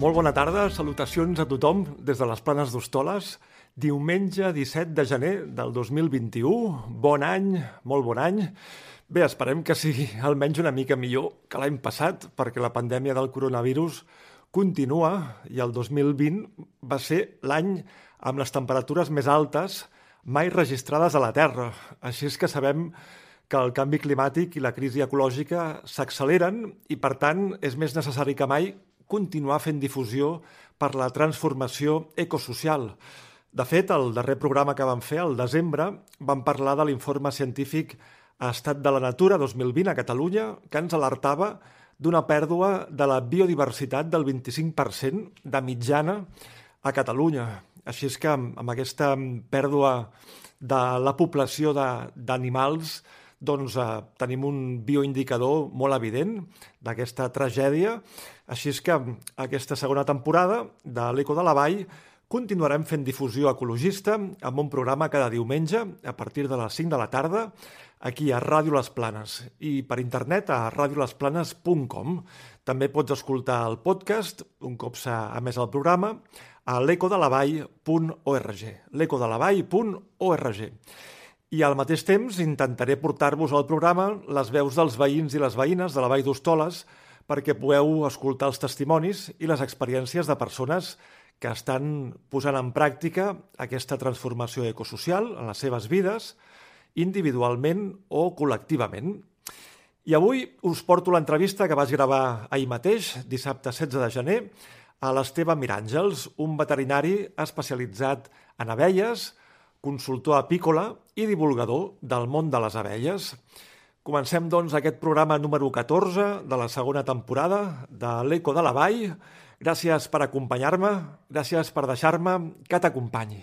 Molt bona tarda, salutacions a tothom des de les Planes d'Hostoles. Diumenge 17 de gener del 2021. Bon any, molt bon any. Bé, esperem que sigui almenys una mica millor que l'any passat, perquè la pandèmia del coronavirus continua i el 2020 va ser l'any amb les temperatures més altes mai registrades a la Terra. Així és que sabem que el canvi climàtic i la crisi ecològica s'acceleren i, per tant, és més necessari que mai continuar fent difusió per la transformació ecosocial. De fet, el darrer programa que vam fer, al desembre, vam parlar de l'informe científic Estat de la Natura 2020 a Catalunya, que ens alertava d'una pèrdua de la biodiversitat del 25% de mitjana a Catalunya. Així és que amb aquesta pèrdua de la població d'animals doncs, eh, tenim un bioindicador molt evident d'aquesta tragèdia. Així és que aquesta segona temporada de l'Eco de la Vall continuarem fent difusió ecologista amb un programa cada diumenge a partir de les 5 de la tarda aquí a Ràdio Les Planes i per internet a radiolesplanes.com. També pots escoltar el podcast un cop s'ha emès el programa a l'ecodelavall.org l'ecodelavall.org i al mateix temps intentaré portar-vos al programa les veus dels veïns i les veïnes de la Vall d'Hostoles perquè pugueu escoltar els testimonis i les experiències de persones que estan posant en pràctica aquesta transformació ecosocial en les seves vides, individualment o col·lectivament. I avui us porto l'entrevista que vaig gravar ahir mateix, dissabte 16 de gener, a l'Esteve Miràngels, un veterinari especialitzat en abelles, consultor apícola i divulgador del món de les abelles. Comencem, doncs, aquest programa número 14 de la segona temporada de l'Eco de la Vall. Gràcies per acompanyar-me, gràcies per deixar-me que t'acompanyi.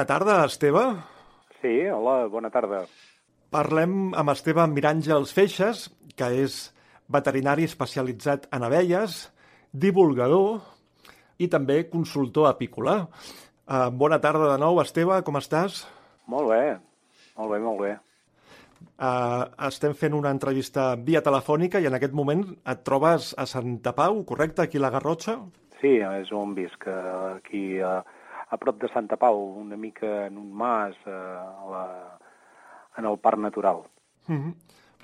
bona tarda, Esteve. Sí, hola, bona tarda. Parlem amb Esteve Miràngels Feixes, que és veterinari especialitzat en abelles, divulgador i també consultor apícola. Uh, bona tarda de nou, Esteve, com estàs? Molt bé, molt bé, molt bé. Uh, estem fent una entrevista via telefònica i en aquest moment et trobes a Santa Pau, correcte, aquí a la Garrotxa? Sí, és on visc, aquí a, a prop de Santa Pau, una mica en un mas, a la, en el Parc Natural. Mm -hmm.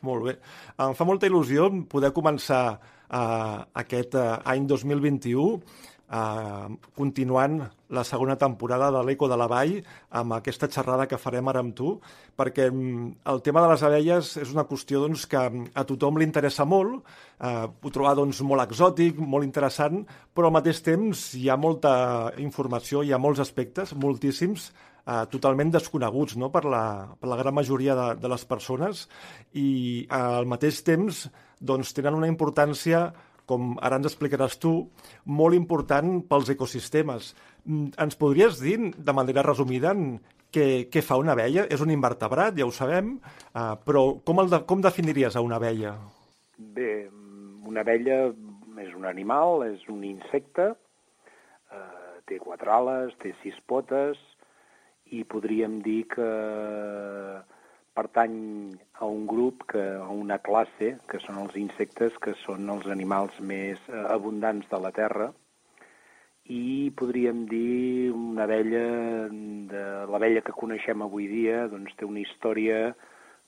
Molt bé. Em fa molta il·lusió poder començar uh, aquest uh, any 2021 Uh, continuant la segona temporada de l'Eco de la Vall amb aquesta xerrada que farem ara amb tu, perquè mm, el tema de les abelles és una qüestió doncs, que a tothom li interessa molt, uh, ho trobar doncs, molt exòtic, molt interessant, però al mateix temps hi ha molta informació, hi ha molts aspectes, moltíssims, uh, totalment desconeguts no? per, la, per la gran majoria de, de les persones i uh, al mateix temps doncs, tenen una importància com ara ens explicaràs tu, molt important pels ecosistemes. Mm, ens podries dir, de manera resumida, què, què fa una abella? És un invertebrat, ja ho sabem, uh, però com, el de, com definiries a una abella? Bé, una abella és un animal, és un insecte, eh, té quatre ales, té sis potes, i podríem dir que pertany a un grup, que, a una classe, que són els insectes, que són els animals més eh, abundants de la Terra, i podríem dir una abella, de l'abella que coneixem avui dia, doncs té una història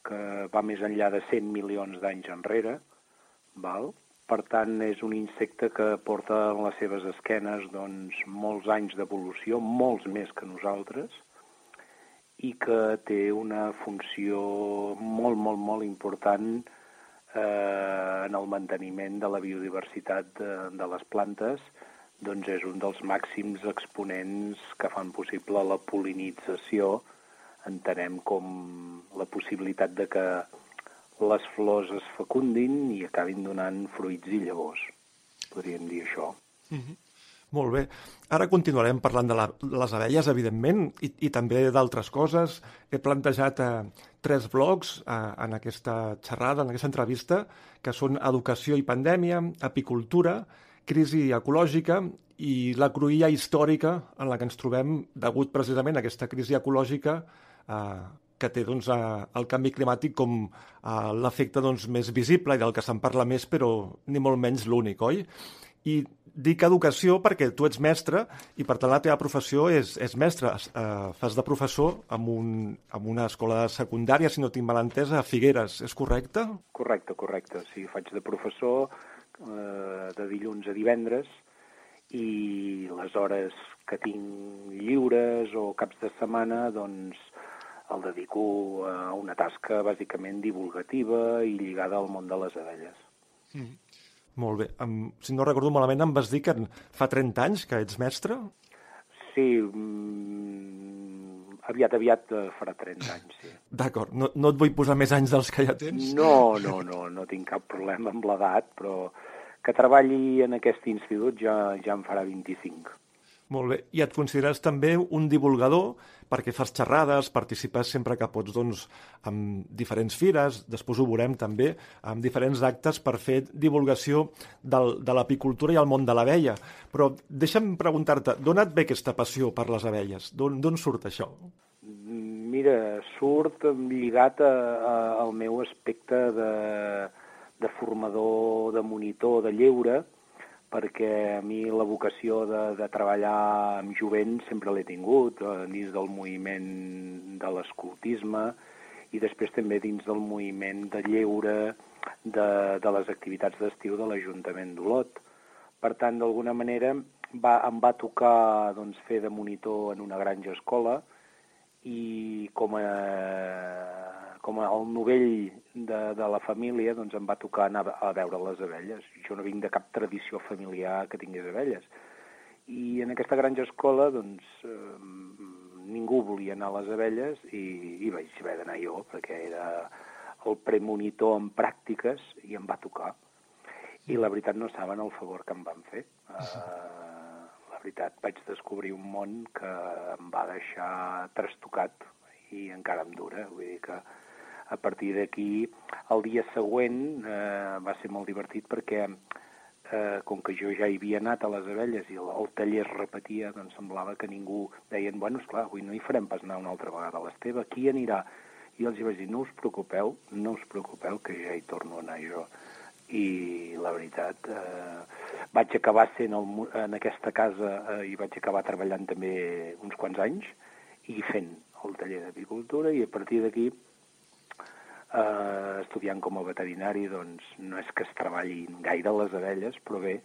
que va més enllà de 100 milions d'anys enrere, val? per tant és un insecte que porta en les seves esquenes doncs, molts anys d'evolució, molts més que nosaltres, i que té una funció molt, molt, molt important eh, en el manteniment de la biodiversitat de, de les plantes, doncs és un dels màxims exponents que fan possible la polinització. Entenem com la possibilitat de que les flors es fecundin i acabin donant fruits i llavors. Podríem dir això. Mm -hmm. Molt bé. Ara continuarem parlant de, la, les abelles, evidentment, i, i també d'altres coses. He plantejat eh, tres blocs eh, en aquesta xerrada, en aquesta entrevista, que són educació i pandèmia, apicultura, crisi ecològica i la cruïlla històrica en la que ens trobem degut precisament a aquesta crisi ecològica eh, que té doncs, eh, el canvi climàtic com eh, l'efecte doncs, més visible i del que se'n parla més, però ni molt menys l'únic, oi? I dic educació perquè tu ets mestre i per tant la teva professió és, és mestre. Uh, fas de professor en, un, en una escola secundària, si no tinc mal entesa, a Figueres. És correcte? Correcte, correcte. Sí, faig de professor uh, de dilluns a divendres i les hores que tinc lliures o caps de setmana, doncs el dedico a una tasca bàsicament divulgativa i lligada al món de les abelles. Mm. Molt bé. Um, si no recordo malament, em vas dir que fa 30 anys que ets mestre? Sí, mm, aviat, aviat eh, farà 30 anys, sí. D'acord. No, no et vull posar més anys dels que ja tens? No, no, no, no tinc cap problema amb l'edat, però que treballi en aquest institut ja, ja en farà 25. Molt bé. I et consideres també un divulgador perquè fas xerrades, participes sempre que pots doncs, amb diferents fires, després ho veurem també, amb diferents actes per fer divulgació del, de l'apicultura i el món de l'abella. Però deixa'm preguntar-te, d'on et ve aquesta passió per les abelles? D'on surt això? Mira, surt lligat a, a, al meu aspecte de, de formador, de monitor, de lleure, perquè a mi la vocació de, de treballar amb jovent sempre l'he tingut, eh, dins del moviment de l'escoltisme i després també dins del moviment de lleure de, de les activitats d'estiu de l'Ajuntament d'Olot. Per tant, d'alguna manera, va, em va tocar doncs, fer de monitor en una granja escola i com a com el novell de, de la família, doncs em va tocar anar a veure les abelles. Jo no vinc de cap tradició familiar que tingués abelles. I en aquesta granja escola, doncs, eh, ningú volia anar a les abelles i, i vaig haver d'anar jo, perquè era el premonitor en pràctiques i em va tocar. I la veritat no saben el favor que em van fer. Uh, la veritat, vaig descobrir un món que em va deixar trastocat i encara em dura. Vull dir que a partir d'aquí, el dia següent eh, va ser molt divertit perquè eh, com que jo ja hi havia anat a les abelles i el, el taller es repetia, doncs semblava que ningú deien, bueno, esclar, avui no hi farem pas anar una altra vegada a l'Esteve, qui anirà? I els vaig dir, no us preocupeu, no us preocupeu, que ja hi torno a anar jo. I la veritat, eh, vaig acabar sent el, en aquesta casa eh, i vaig acabar treballant també uns quants anys i fent el taller d'apicultura i a partir d'aquí eh, estudiant com a veterinari doncs no és que es treballin gaire les abelles, però bé,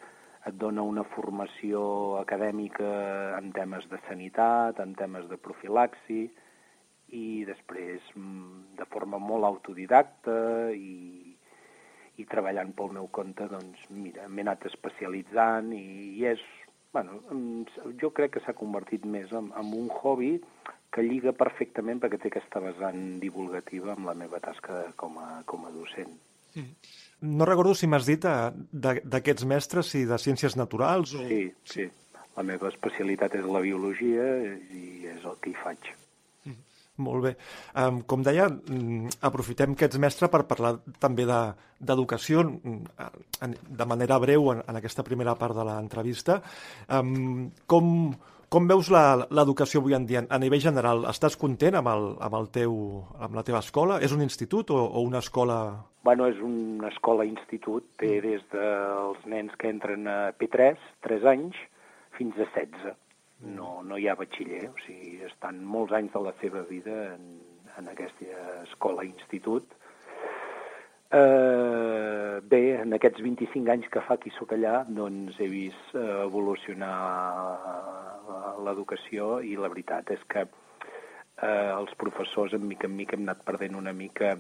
et dona una formació acadèmica en temes de sanitat, en temes de profilaxi, i després mm, de forma molt autodidacta i, i treballant pel meu compte, doncs mira, m'he anat especialitzant i, i és, bueno, jo crec que s'ha convertit més en, en un hobby que lliga perfectament perquè té aquesta vessant divulgativa amb la meva tasca com a, com a docent. Mm. No recordo si m'has dit eh, d'aquests mestres, si de ciències naturals o... Sí, sí. La meva especialitat és la biologia i és el que hi faig. Molt bé. Um, com deia, mm, aprofitem que ets mestre per parlar també d'educació de, mm, de manera breu en, en aquesta primera part de l'entrevista. Um, com, com veus l'educació avui en dia a nivell general? Estàs content amb, el, amb, el teu, amb la teva escola? És un institut o, o una escola... Bueno, és una escola-institut. Té mm. des dels nens que entren a P3, 3 anys, fins a 16 no, no hi ha batxiller, o sigui, estan molts anys de la seva vida en, en aquesta escola-institut. Eh, bé, en aquests 25 anys que fa hi soc allà, doncs he vist eh, evolucionar l'educació i la veritat és que eh, els professors en mica en mica hem anat perdent una mica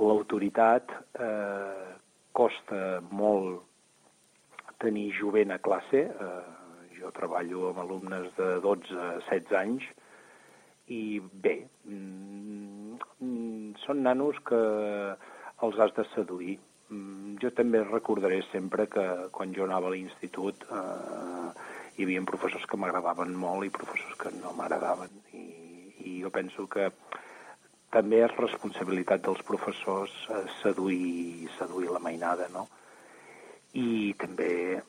l'autoritat, eh, costa molt tenir jovent a classe, eh, jo treballo amb alumnes de 12 a 16 anys i bé, mm, són nanos que els has de seduir. Mm, jo també recordaré sempre que quan jo anava a l'institut eh, hi havia professors que m'agradaven molt i professors que no m'agradaven. I, I jo penso que també és responsabilitat dels professors eh, seduir, seduir la mainada, no? I també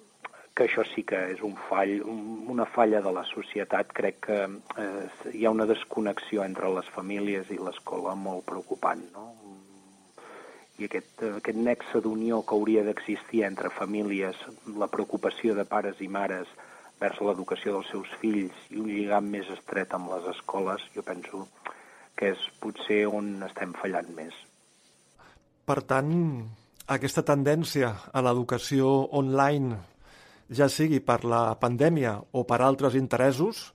que això sí que és un fall, un, una falla de la societat. Crec que eh, hi ha una desconnexió entre les famílies i l'escola molt preocupant, no? I aquest, aquest nexe d'unió que hauria d'existir entre famílies, la preocupació de pares i mares vers l'educació dels seus fills i un lligam més estret amb les escoles, jo penso que és potser on estem fallant més. Per tant, aquesta tendència a l'educació online ja sigui per la pandèmia o per altres interessos,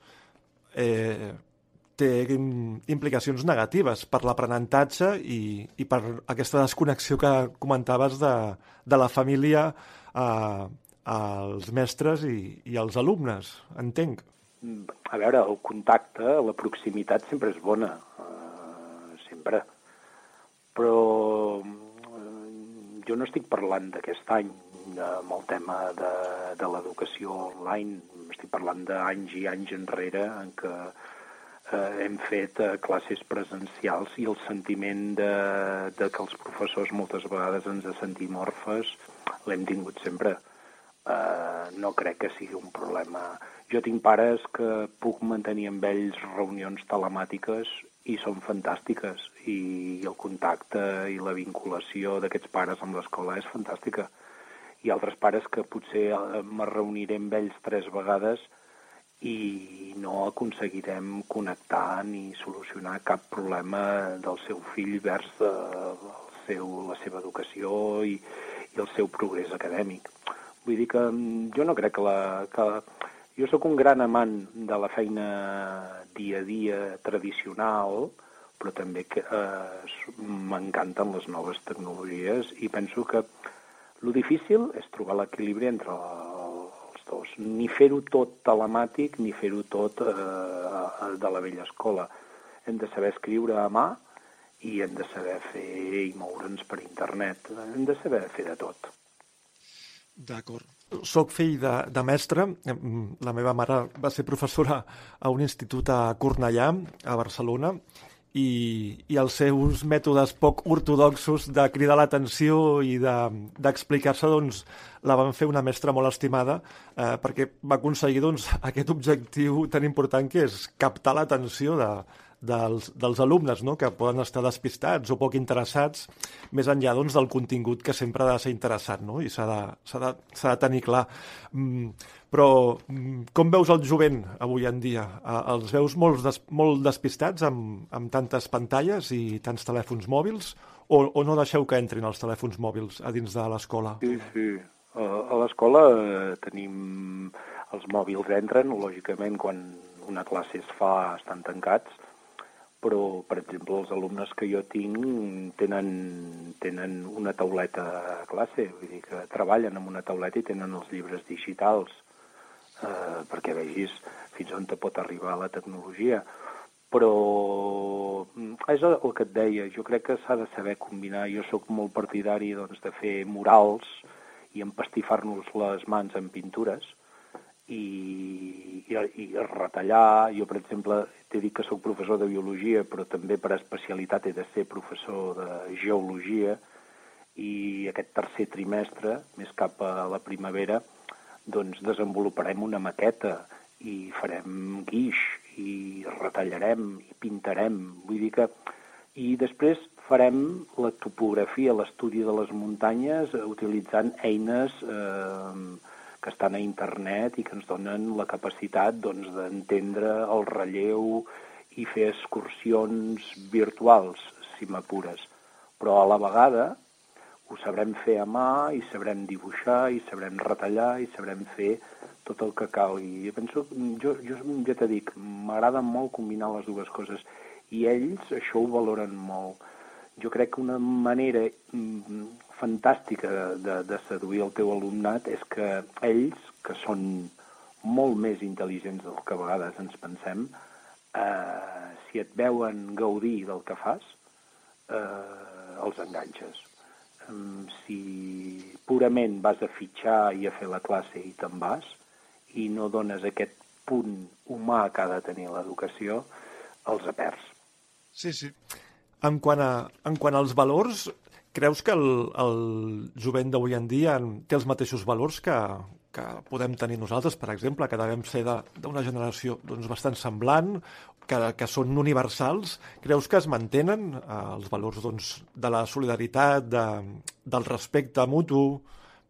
eh, té implicacions negatives per l'aprenentatge i, i per aquesta desconnexió que comentaves de, de la família a, als mestres i, i als alumnes, entenc. A veure, el contacte, la proximitat sempre és bona, uh, sempre. Però uh, jo no estic parlant d'aquest any, amb el tema de, de l'educació online. Estic parlant d'anys i anys enrere en què eh, hem fet eh, classes presencials i el sentiment de, de que els professors moltes vegades ens sentim orfes l'hem tingut sempre. Eh, no crec que sigui un problema. Jo tinc pares que puc mantenir amb ells reunions telemàtiques i són fantàstiques i el contacte i la vinculació d'aquests pares amb l'escola és fantàstica i altres pares que potser eh, me reuniré amb ells tres vegades i no aconseguirem connectar ni solucionar cap problema del seu fill vers de, el seu, la seva educació i, i el seu progrés acadèmic. Vull dir que mm, jo no crec que la... Que, jo sóc un gran amant de la feina dia a dia tradicional, però també que eh, m'encanten les noves tecnologies i penso que el difícil és trobar l'equilibri entre els dos. Ni fer-ho tot telemàtic, ni fer-ho tot eh, de la vella escola. Hem de saber escriure a mà i hem de saber fer i moure'ns per internet. Hem de saber fer de tot. D'acord. Soc fill de, de mestre. La meva mare va ser professora a un institut a Cornellà, a Barcelona, i, i els seus mètodes poc ortodoxos de cridar l'atenció i d'explicar-se, de, doncs, la van fer una mestra molt estimada eh, perquè va aconseguir doncs, aquest objectiu tan important que és captar l'atenció de, dels, dels alumnes, no? que poden estar despistats o poc interessats, més enllà doncs, del contingut que sempre ha de ser interessat no? i s'ha de, de, de tenir clar. Mm, però mm, com veus el jovent avui en dia? Els veus molt, des, molt despistats amb, amb tantes pantalles i tants telèfons mòbils o, o no deixeu que entrin els telèfons mòbils a dins de l'escola? Sí, sí. A l'escola eh, tenim... Els mòbils entren, lògicament, quan una classe es fa estan tancats, però, per exemple, els alumnes que jo tinc tenen, tenen una tauleta a classe, vull dir que treballen amb una tauleta i tenen els llibres digitals eh, perquè vegis fins on te pot arribar la tecnologia. Però mm, és el que et deia, jo crec que s'ha de saber combinar. Jo sóc molt partidari doncs, de fer murals i empastifar-nos les mans en pintures, i, i, i retallar. Jo, per exemple, t'he dit que sóc professor de biologia, però també per especialitat he de ser professor de geologia i aquest tercer trimestre, més cap a la primavera, doncs desenvoluparem una maqueta i farem guix i retallarem i pintarem. Vull dir que... I després farem la topografia, l'estudi de les muntanyes utilitzant eines eh, que estan a internet i que ens donen la capacitat doncs, d'entendre el relleu i fer excursions virtuals, si m'apures. Però a la vegada ho sabrem fer a mà i sabrem dibuixar i sabrem retallar i sabrem fer tot el que calgui. Jo penso, jo, jo ja t'he dic, m'agrada molt combinar les dues coses i ells això ho valoren molt. Jo crec que una manera mm, fantàstica de, de seduir el teu alumnat és que ells, que són molt més intel·ligents del que a vegades ens pensem, eh, si et veuen gaudir del que fas, eh, els enganxes. Si purament vas a fitxar i a fer la classe i te'n vas, i no dones aquest punt humà que ha de tenir l'educació, els aperts. Sí, sí. En quant, a, en quant als valors, Creus que el, el jovent d'avui en dia té els mateixos valors que, que podem tenir nosaltres, per exemple, que devem ser d'una generació doncs, bastant semblant, que, que són universals? Creus que es mantenen eh, els valors doncs, de la solidaritat, de, del respecte mutu,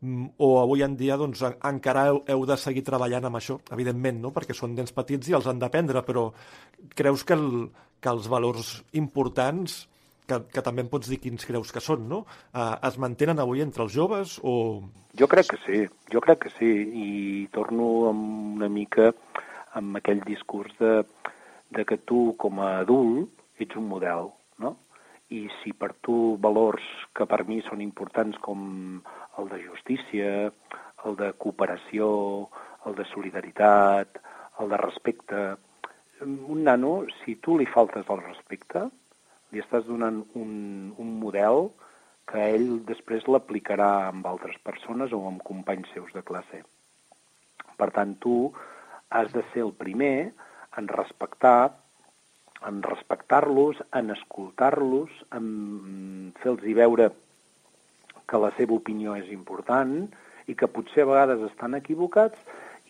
mm, o avui en dia doncs, encara heu, heu de seguir treballant amb això, evidentment, no? perquè són dents petits i els han d'aprendre, però creus que, el, que els valors importants que, que també em pots dir quins creus que són, no? Uh, es mantenen avui entre els joves o... Jo crec que sí, jo crec que sí, i torno amb una mica amb aquell discurs de, de que tu, com a adult, ets un model, no? I si per tu valors que per mi són importants com el de justícia, el de cooperació, el de solidaritat, el de respecte, un nano, si tu li faltes el respecte, li estàs donant un, un model que ell després l'aplicarà amb altres persones o amb companys seus de classe. Per tant, tu has de ser el primer en respectar en respectar-los, en escoltar-los, en fer-los veure que la seva opinió és important i que potser a vegades estan equivocats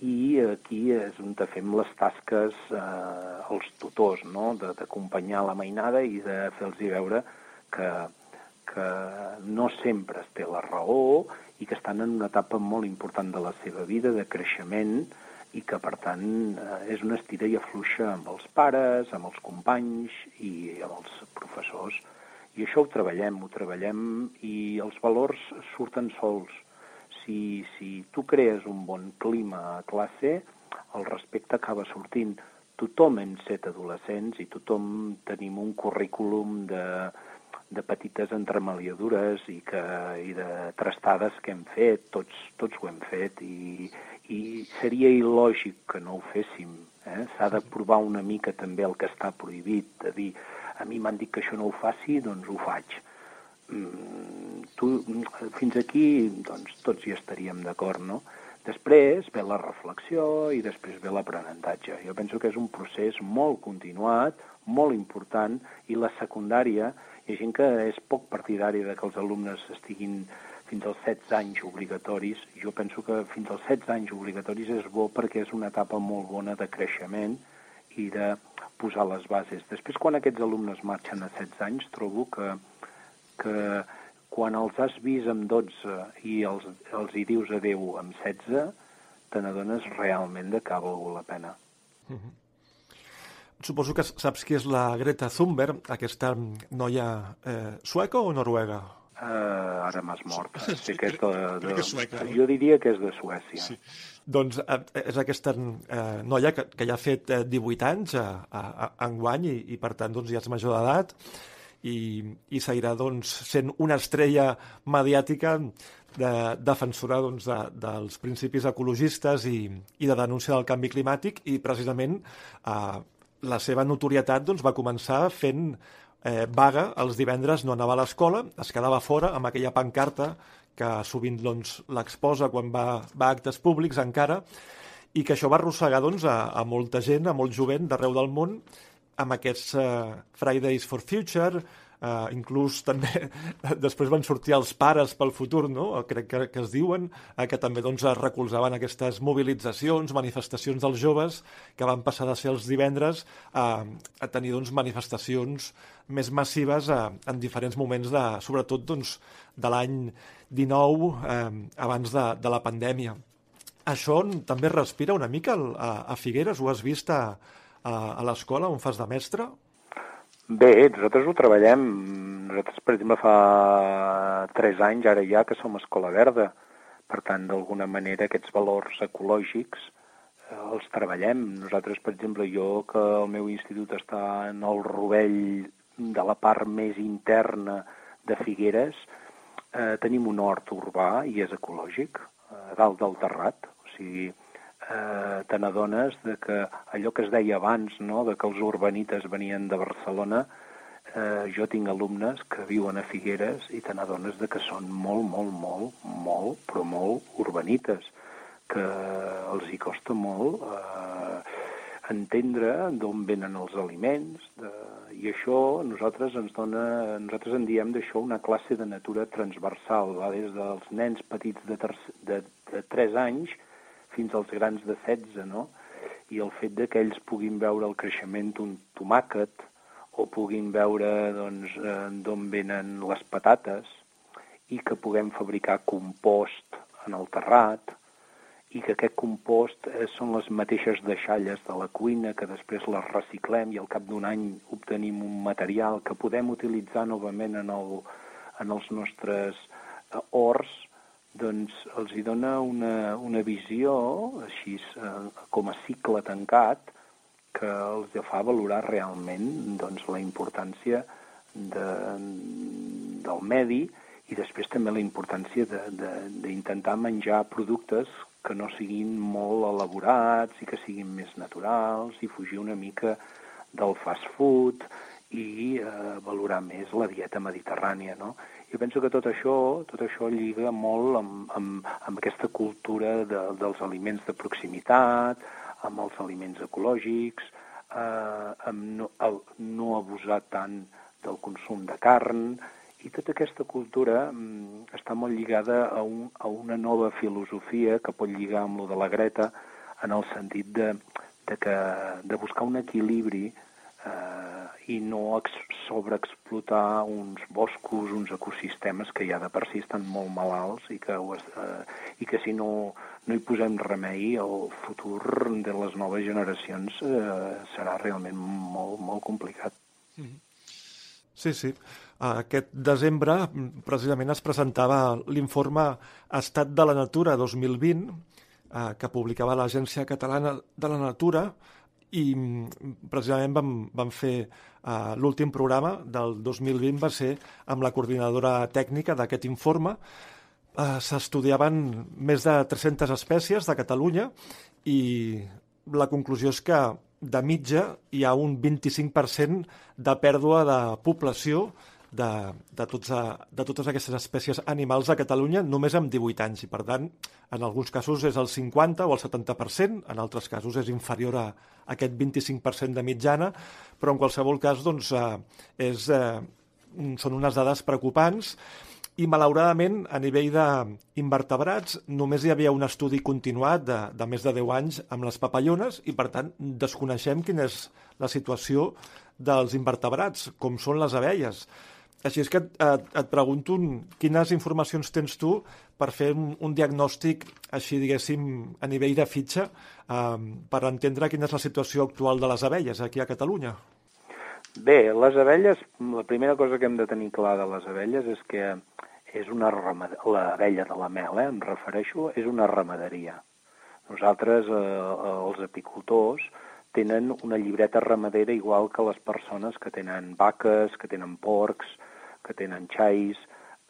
i aquí és on fem les tasques eh, els tutors, no? d'acompanyar la mainada i de fer-los veure que, que no sempre es té la raó i que estan en una etapa molt important de la seva vida, de creixement, i que, per tant, eh, és una estira i afluixa amb els pares, amb els companys i amb els professors. I això ho treballem, ho treballem, i els valors surten sols si, si tu crees un bon clima a classe, el respecte acaba sortint. Tothom hem set adolescents i tothom tenim un currículum de, de petites entremaliadures i, que, i de trastades que hem fet, tots, tots ho hem fet i, i seria il·lògic que no ho féssim. Eh? S'ha de provar una mica també el que està prohibit, de dir, a mi m'han dit que això no ho faci, doncs ho faig tu, fins aquí doncs, tots hi estaríem d'acord, no? Després ve la reflexió i després ve l'aprenentatge. Jo penso que és un procés molt continuat, molt important, i la secundària, hi ha gent que és poc partidària de que els alumnes estiguin fins als 16 anys obligatoris. Jo penso que fins als 16 anys obligatoris és bo perquè és una etapa molt bona de creixement i de posar les bases. Després, quan aquests alumnes marxen a 16 anys, trobo que, que quan els has vist amb 12 i els, els hi dius adeu amb 16, te n'adones realment de que ha valgut la pena. Mm -hmm. Suposo que saps qui és la Greta Thunberg, aquesta noia eh, sueca o noruega? Uh, ara m'has mort. Sí que és de, de, de... Sueca, jo diria que és de Suècia. Sí. Doncs eh, és aquesta eh, noia que, que ja ha fet eh, 18 anys a, a, a enguany i, i per tant doncs, ja és major d'edat i, i seguirà doncs, sent una estrella mediàtica de, defensora doncs, de, dels principis ecologistes i, i de denúncia del canvi climàtic. I precisament eh, la seva notorietat doncs, va començar fent eh, vaga els divendres, no anava a l'escola, es quedava fora amb aquella pancarta que sovint doncs, l'exposa quan va, va a actes públics encara, i que això va arrossegar doncs, a, a molta gent, a molt jovent d'arreu del món, amb aquests uh, Fridays for Future, uh, inclús també després van sortir els pares pel futur, no? crec que, que es diuen, uh, que també doncs, recolzaven aquestes mobilitzacions, manifestacions dels joves, que van passar de ser els divendres uh, a tenir doncs, manifestacions més massives uh, en diferents moments, de, sobretot doncs, de l'any 19, uh, abans de, de la pandèmia. Això també respira una mica a, a Figueres? Ho has vist a, a, a l'escola on fas de mestre? Bé, nosaltres ho treballem. Nosaltres, per exemple, fa tres anys ara ja que som Escola Verda. Per tant, d'alguna manera, aquests valors ecològics eh, els treballem. Nosaltres, per exemple, jo, que el meu institut està en el rovell de la part més interna de Figueres, eh, tenim un hort urbà i és ecològic, a dalt del terrat. O sigui, eh, te n'adones que allò que es deia abans, no?, de que els urbanites venien de Barcelona, eh, jo tinc alumnes que viuen a Figueres i te n'adones que són molt, molt, molt, molt, però molt urbanites, que els hi costa molt eh, entendre d'on venen els aliments, de... i això nosaltres ens dona, nosaltres en diem d'això una classe de natura transversal, va? des dels nens petits de, tercer, de, de 3 anys fins als grans de 16, no? I el fet de que ells puguin veure el creixement d'un tomàquet o puguin veure doncs, d'on venen les patates i que puguem fabricar compost en el terrat i que aquest compost eh, són les mateixes deixalles de la cuina que després les reciclem i al cap d'un any obtenim un material que podem utilitzar novament en, el, en els nostres eh, horts doncs els hi dona una, una visió així eh, com a cicle tancat que els fa valorar realment doncs, la importància de, del medi i després també la importància d'intentar menjar productes que no siguin molt elaborats i que siguin més naturals i fugir una mica del fast food i eh, valorar més la dieta mediterrània, no? Jo penso que tot això, tot això lliga molt amb, amb, amb aquesta cultura de, dels aliments de proximitat, amb els aliments ecològics, eh, amb no, el, no abusar tant del consum de carn, i tota aquesta cultura mm, està molt lligada a, un, a una nova filosofia que pot lligar amb lo de la Greta en el sentit de, de, que, de buscar un equilibri eh, i no sobreexplotar uns boscos, uns ecosistemes que ja de per si estan molt malalts i que, eh, i que si no, no hi posem remei, el futur de les noves generacions eh, serà realment molt, molt complicat. Mm-hmm. Sí, sí. Aquest desembre precisament es presentava l'informe Estat de la Natura 2020 eh, que publicava l'Agència Catalana de la Natura i precisament vam, vam fer uh, l'últim programa del 2020 va ser amb la coordinadora tècnica d'aquest informe. Uh, S'estudiaven més de 300 espècies de Catalunya i la conclusió és que de mitja hi ha un 25% de pèrdua de població de, de, tots a, de totes aquestes espècies animals a Catalunya només amb 18 anys i per tant en alguns casos és el 50 o el 70%, en altres casos és inferior a, a aquest 25% de mitjana, però en qualsevol cas doncs, eh, és, eh, són unes dades preocupants i malauradament a nivell d'invertebrats només hi havia un estudi continuat de, de més de 10 anys amb les papallones i per tant desconeixem quina és la situació dels invertebrats, com són les abelles. Així és que et, et, et pregunto quines informacions tens tu per fer un, un diagnòstic, així diguéssim, a nivell de fitxa, eh, per entendre quina és la situació actual de les abelles aquí a Catalunya. Bé, les abelles, la primera cosa que hem de tenir clar de les abelles és que és una l'abella de la mel, eh, em refereixo, és una ramaderia. Nosaltres, eh, els apicultors, tenen una llibreta ramadera igual que les persones que tenen vaques, que tenen porcs, que tenen xais,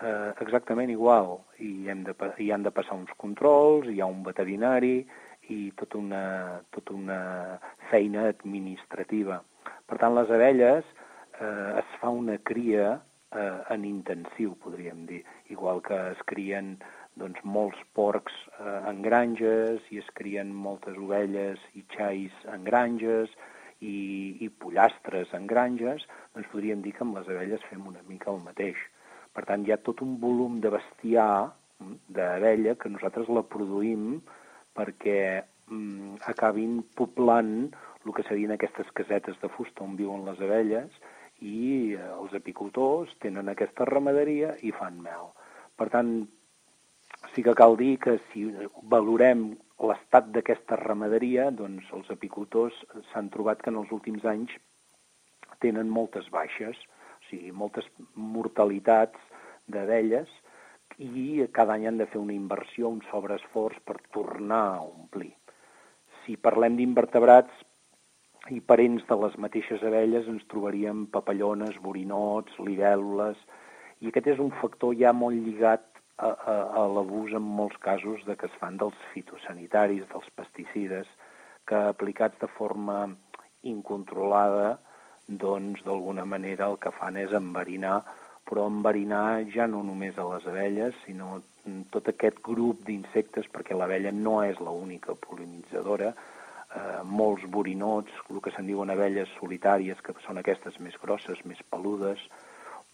eh, exactament igual. I hem de, hi han de passar uns controls, hi ha un veterinari i tota una, tota una feina administrativa. Per tant, les abelles eh, es fa una cria eh, en intensiu, podríem dir, igual que es crien doncs, molts porcs eh, en granges i es crien moltes ovelles i xais en granges i, i pollastres en granges, doncs podríem dir que amb les abelles fem una mica el mateix. Per tant, hi ha tot un volum de bestiar mm, d'abella que nosaltres la produïm perquè mm, acabin poblant el que serien aquestes casetes de fusta on viuen les abelles i eh, els apicultors tenen aquesta ramaderia i fan mel. Per tant, sí que cal dir que si valorem l'estat d'aquesta ramaderia, doncs els apicultors s'han trobat que en els últims anys tenen moltes baixes, o sigui, moltes mortalitats d'abelles i cada any han de fer una inversió, un sobreesforç per tornar a omplir. Si parlem d'invertebrats i parents de les mateixes abelles, ens trobaríem papallones, borinots, libèl·lules, i aquest és un factor ja molt lligat a, a, l'abús en molts casos de que es fan dels fitosanitaris, dels pesticides, que aplicats de forma incontrolada, doncs d'alguna manera el que fan és enverinar, però enverinar ja no només a les abelles, sinó tot aquest grup d'insectes, perquè l'abella no és l'única polinitzadora, eh, molts borinots, el que se'n diuen abelles solitàries, que són aquestes més grosses, més peludes,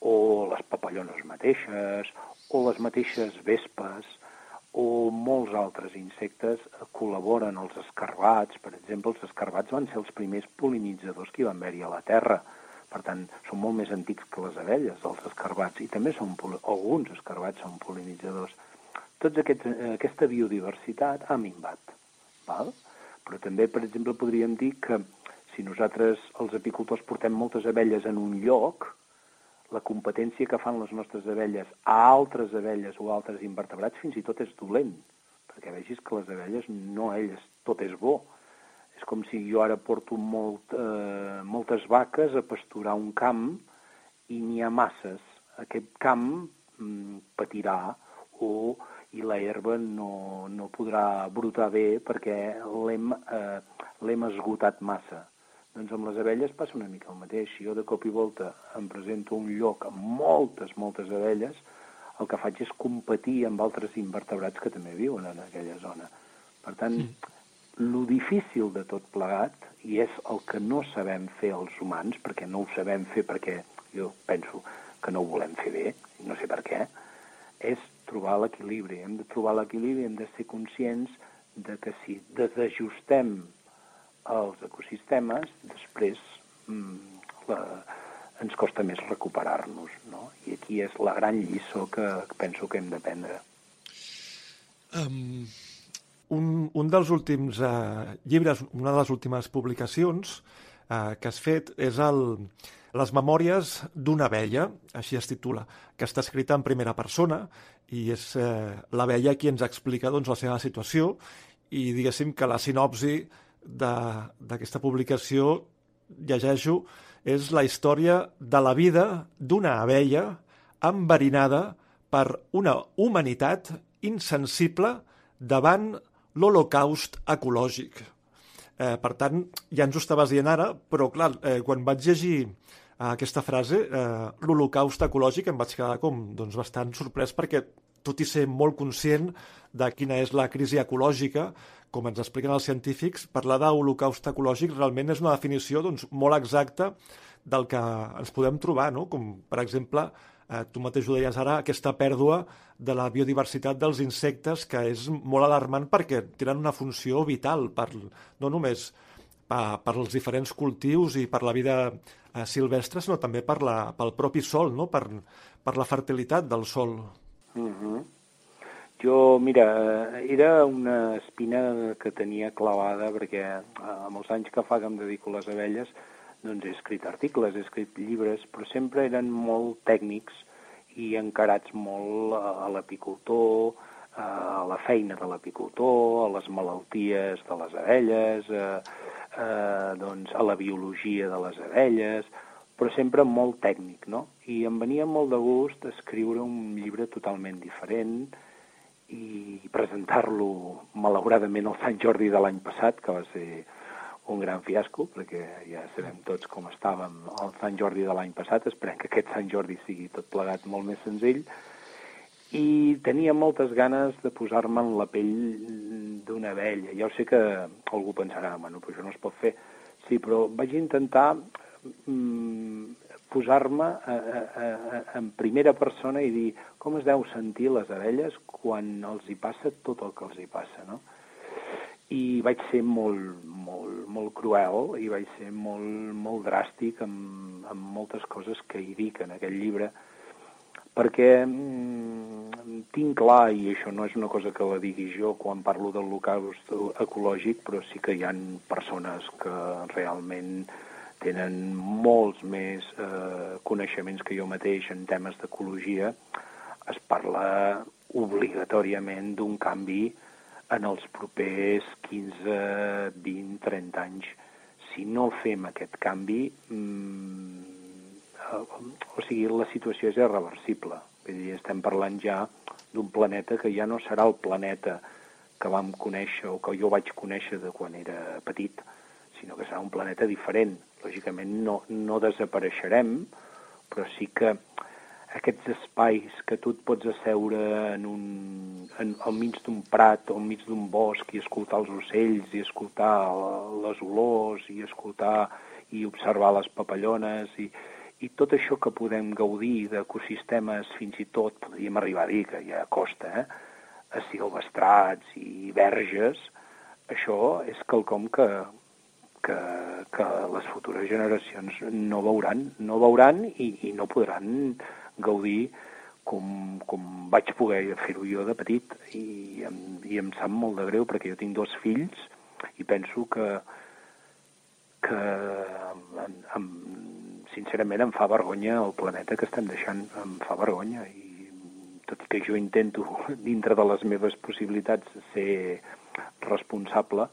o les papallones mateixes, o les mateixes vespes, o molts altres insectes col·laboren els escarbats. Per exemple, els escarbats van ser els primers polinitzadors que hi van haver-hi a la Terra. Per tant, són molt més antics que les abelles, els escarbats, i també són, alguns escarbats són polinitzadors. Tots aquests, aquesta biodiversitat ha minvat. Val? Però també, per exemple, podríem dir que si nosaltres, els apicultors, portem moltes abelles en un lloc, la competència que fan les nostres abelles a altres abelles o altres invertebrats fins i tot és dolent, perquè vegis que les abelles no a elles tot és bo. És com si jo ara porto molt, eh, moltes vaques a pasturar un camp i n'hi ha masses. Aquest camp mm, patirà o i la herba no, no podrà brotar bé perquè l'hem eh, esgotat massa doncs amb les abelles passa una mica el mateix. Si jo de cop i volta em presento un lloc amb moltes, moltes abelles, el que faig és competir amb altres invertebrats que també viuen en aquella zona. Per tant, lo difícil de tot plegat, i és el que no sabem fer els humans, perquè no ho sabem fer perquè jo penso que no ho volem fer bé, no sé per què, és trobar l'equilibri. Hem de trobar l'equilibri, hem de ser conscients de que si desajustem els ecosistemes, després mm, la, ens costa més recuperar-nos, no? I aquí és la gran lliçó que, penso que hem d'aprendre. Um, un, un dels últims uh, llibres, una de les últimes publicacions uh, que has fet és el, les memòries d'una vella, així es titula, que està escrita en primera persona i és uh, la vella qui ens explica doncs, la seva situació i diguéssim que la sinopsi d'aquesta publicació, llegeixo, és la història de la vida d'una abella enverinada per una humanitat insensible davant l'holocaust ecològic. Eh, per tant, ja ens ho estaves dient ara, però clar, eh, quan vaig llegir aquesta frase, eh, l'holocaust ecològic, em vaig quedar com doncs, bastant sorprès perquè tot i ser molt conscient de quina és la crisi ecològica, com ens expliquen els científics, parlar d'holocaust ecològic realment és una definició doncs, molt exacta del que ens podem trobar, no? com per exemple, eh, tu mateix ho deies ara, aquesta pèrdua de la biodiversitat dels insectes que és molt alarmant perquè tenen una funció vital per, no només per, per diferents cultius i per la vida eh, silvestre, sinó també per la, pel propi sol, no? per, per la fertilitat del sol. Mm -hmm. Jo, mira, era una espina que tenia clavada perquè eh, amb els anys que fa que em dedico a les abelles doncs he escrit articles, he escrit llibres, però sempre eren molt tècnics i encarats molt a l'apicultor, a la feina de l'apicultor, a les malalties de les abelles, a, a, doncs, a la biologia de les abelles, però sempre molt tècnic, no? I em venia molt de gust escriure un llibre totalment diferent i presentar-lo, malauradament, al Sant Jordi de l'any passat, que va ser un gran fiasco, perquè ja sabem tots com estàvem al Sant Jordi de l'any passat, esperem que aquest Sant Jordi sigui tot plegat molt més senzill, i tenia moltes ganes de posar-me en la pell d'una vella. Ja ho sé que algú pensarà, bueno, però això no es pot fer. Sí, però vaig intentar mm, posar-me en primera persona i dir com es deu sentir les abelles quan els hi passa tot el que els hi passa, no? I vaig ser molt, molt, molt cruel i vaig ser molt, molt dràstic amb, amb moltes coses que hi dic en aquest llibre, perquè mm, tinc clar, i això no és una cosa que la digui jo quan parlo del local ecològic, però sí que hi han persones que realment tenen molts més eh, coneixements que jo mateix en temes d'ecologia, es parla obligatòriament d'un canvi en els propers 15, 20, 30 anys. Si no fem aquest canvi, mmm, o sigui, la situació és irreversible. Vull dir, estem parlant ja d'un planeta que ja no serà el planeta que vam conèixer o que jo vaig conèixer de quan era petit, sinó que serà un planeta diferent. Lògicament no, no desapareixerem, però sí que aquests espais que tu et pots asseure en un, en, al mig d'un prat o al mig d'un bosc i escoltar els ocells i escoltar les olors i escoltar i observar les papallones i, i tot això que podem gaudir d'ecosistemes, fins i tot podríem arribar a dir que ja costa, eh? a silvestrats i verges, això és quelcom que, que, que les futures generacions no veuran, no veuran i, i no podran gaudir com, com vaig poder fer-ho jo de petit. I i em sap molt de greu perquè jo tinc dos fills i penso que, que em, em, sincerament em fa vergonya el planeta que estem deixant, em fa vergonya. I tot i que jo intento dintre de les meves possibilitats ser responsable,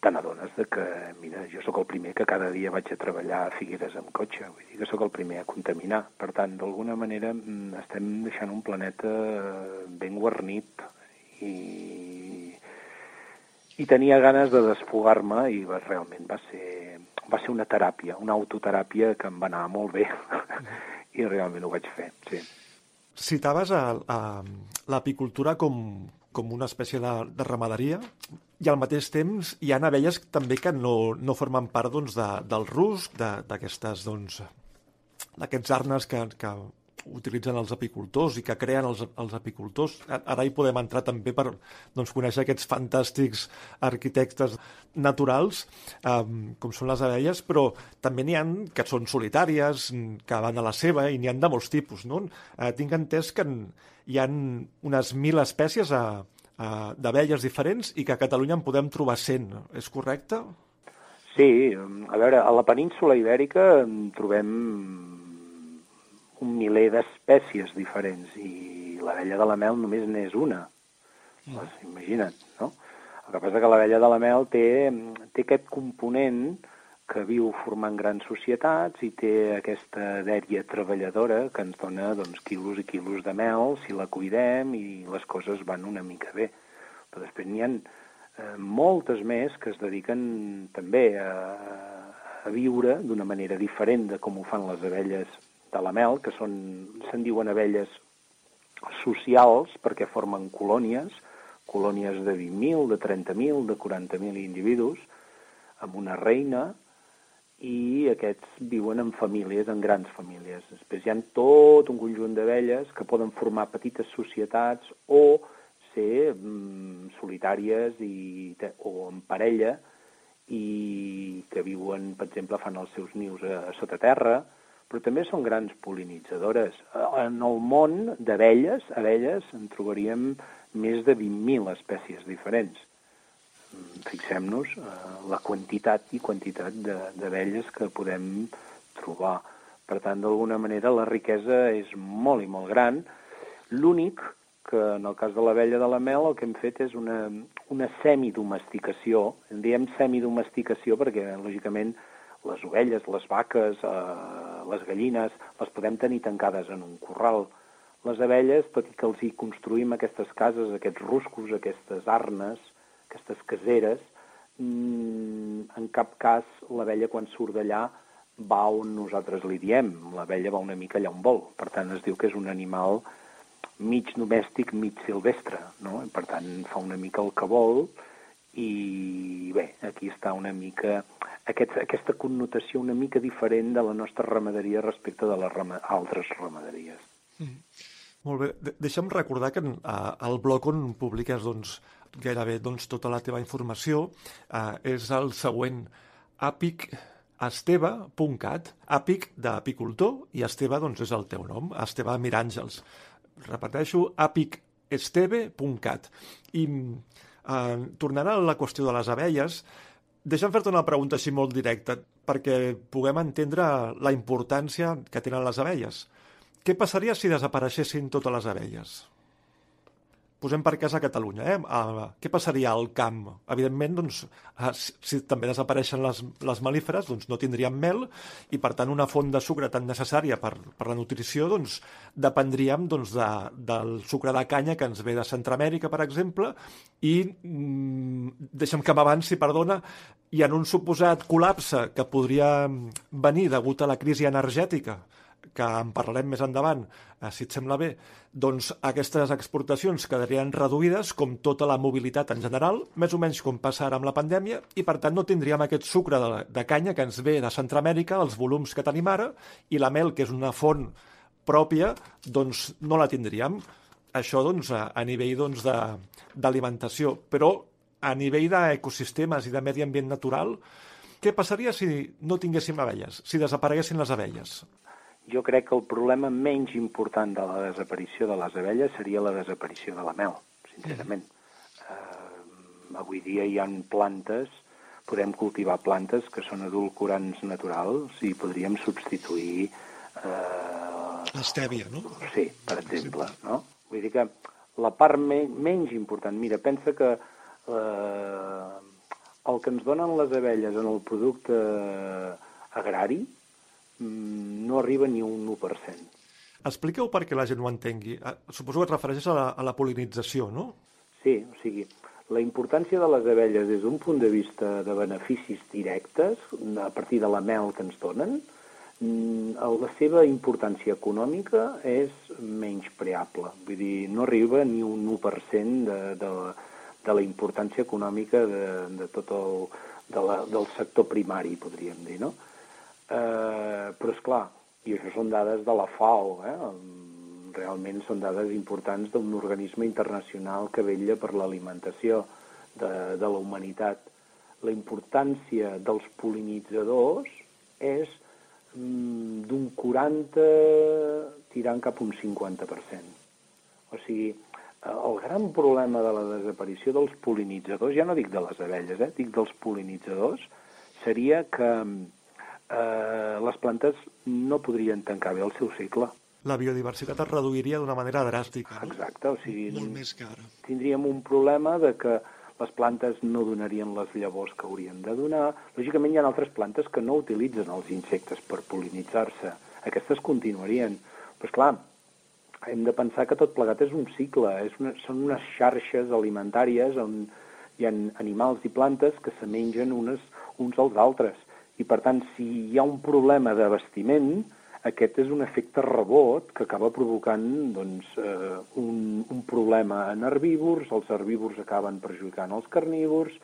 te n'adones que, mira, jo sóc el primer que cada dia vaig a treballar a Figueres amb cotxe, vull dir que sóc el primer a contaminar. Per tant, d'alguna manera mm, estem deixant un planeta ben guarnit i, i tenia ganes de desfogar-me i va, realment va ser va ser una teràpia, una autoteràpia que em va anar molt bé i realment ho vaig fer, sí. Citaves a l'apicultura com, com una espècie de, de ramaderia i al mateix temps hi ha abelles també que no, no formen part doncs, de, del rusc, d'aquestes doncs, d'aquests arnes que, que utilitzen els apicultors i que creen els, els apicultors. Ara hi podem entrar també per doncs, conèixer aquests fantàstics arquitectes naturals, um, com són les abelles, però també n'hi han que són solitàries, que van a la seva, i n'hi han de molts tipus. No? Uh, tinc entès que hi han unes mil espècies a, a, d'abelles diferents i que a Catalunya en podem trobar 100. És correcte? Sí, a veure, a la península ibèrica trobem un miler d'espècies diferents i l'abella de la mel només n'és una. Mm. Pues, imagina't, no? El que passa que l'abella de la mel té, té aquest component que viu formant grans societats i té aquesta dèria treballadora que ens dona doncs, quilos i quilos de mel si la cuidem i les coses van una mica bé. Però després n'hi ha eh, moltes més que es dediquen també a, a viure d'una manera diferent de com ho fan les abelles de la mel, que són, se'n diuen abelles socials perquè formen colònies, colònies de 20.000, de 30.000, de 40.000 individus, amb una reina, i aquests viuen en famílies, en grans famílies. Després hi ha tot un conjunt d'abelles que poden formar petites societats o ser mm, solitàries i, o en parella i que viuen, per exemple, fan els seus nius a, a sota terra, però també són grans polinitzadores. En el món d'abelles, abelles, en trobaríem més de 20.000 espècies diferents. Fixem-nos eh, la quantitat i quantitat d'abelles que podem trobar. Per tant, d'alguna manera, la riquesa és molt i molt gran. L'únic que en el cas de l'abella de la mel el que hem fet és una, una semidomesticació. En diem semidomesticació perquè, lògicament, les ovelles, les vaques, eh, les gallines, les podem tenir tancades en un corral. Les abelles, tot i que els hi construïm aquestes cases, aquests ruscos, aquestes arnes, aquestes caseres, mmm, en cap cas l'abella quan surt d'allà va on nosaltres li diem. L'abella va una mica allà on vol. Per tant, es diu que és un animal mig domèstic, mig silvestre, no? Per tant, fa una mica el que vol i bé, aquí està una mica aquest, aquesta connotació una mica diferent de la nostra ramaderia respecte de les rama, altres ramaderies. Mm. Molt bé. De deixa'm recordar que uh, el blog on publiques doncs, gairebé doncs, tota la teva informació uh, és el següent apicesteve.cat apic d'apicultor i esteve doncs, és el teu nom, Esteve Miràngels. Repeteixo, apicesteve.cat. I uh, tornant a la qüestió de les abelles, Deixa'm fer-te una pregunta així molt directa, perquè puguem entendre la importància que tenen les abelles. Què passaria si desapareixessin totes les abelles? Posem per cas a Catalunya, eh? Uh, què passaria al camp? Evidentment, doncs, uh, si, si també desapareixen les, les melíferes, doncs no tindríem mel i, per tant, una font de sucre tan necessària per, per la nutrició, doncs, dependríem doncs, de, del sucre de canya que ens ve de Centroamèrica, per exemple, i mm, deixa'm que m'avanci, perdona, i en un suposat col·lapse que podria venir degut a la crisi energètica que en parlarem més endavant, eh, si et sembla bé, doncs aquestes exportacions quedarien reduïdes com tota la mobilitat en general, més o menys com passa ara amb la pandèmia, i per tant no tindríem aquest sucre de, de canya que ens ve de Centroamèrica, els volums que tenim ara, i la mel, que és una font pròpia, doncs no la tindríem. Això doncs, a, a nivell d'alimentació. Doncs, Però a nivell d'ecosistemes i de medi ambient natural, què passaria si no tinguéssim abelles, si desapareguessin les abelles? Jo crec que el problema menys important de la desaparició de les abelles seria la desaparició de la mel, sincerament. Uh, avui dia hi han plantes, podem cultivar plantes que són adulcorants naturals i podríem substituir... Uh, L'estèvia, no? Sí, per exemple, no? Vull dir que la part me menys important, mira, pensa que uh, el que ens donen les abelles en el producte agrari, no arriba ni un 1%. Expliqueu per què la gent ho entengui. Ah, suposo que et refereixes a la, a la polinització, no? Sí, o sigui, la importància de les abelles des d'un punt de vista de beneficis directes, a partir de la mel que ens donen, mm, la seva importància econòmica és menys preable. Vull dir, no arriba ni un 1% de, de, de la importància econòmica de, de tot el, de la, del sector primari, podríem dir, no? Eh, però, és clar, i això són dades de la FAO, eh? realment són dades importants d'un organisme internacional que vetlla per l'alimentació de, de la humanitat. La importància dels polinitzadors és mm, d'un 40 tirant cap a un 50%. O sigui, el gran problema de la desaparició dels polinitzadors, ja no dic de les abelles, eh, dic dels polinitzadors, seria que eh, les plantes no podrien tancar bé el seu cicle. La biodiversitat es reduiria d'una manera dràstica. No? Exacte, o sigui... Molt més que ara. Tindríem un problema de que les plantes no donarien les llavors que haurien de donar. Lògicament hi ha altres plantes que no utilitzen els insectes per polinitzar-se. Aquestes continuarien. Però, clar, hem de pensar que tot plegat és un cicle, és una, són unes xarxes alimentàries on hi ha animals i plantes que se mengen unes, uns als altres i per tant, si hi ha un problema d'abastiment, aquest és un efecte rebot que acaba provocant doncs, eh, un, un problema en herbívors, els herbívors acaben perjudicant els carnívors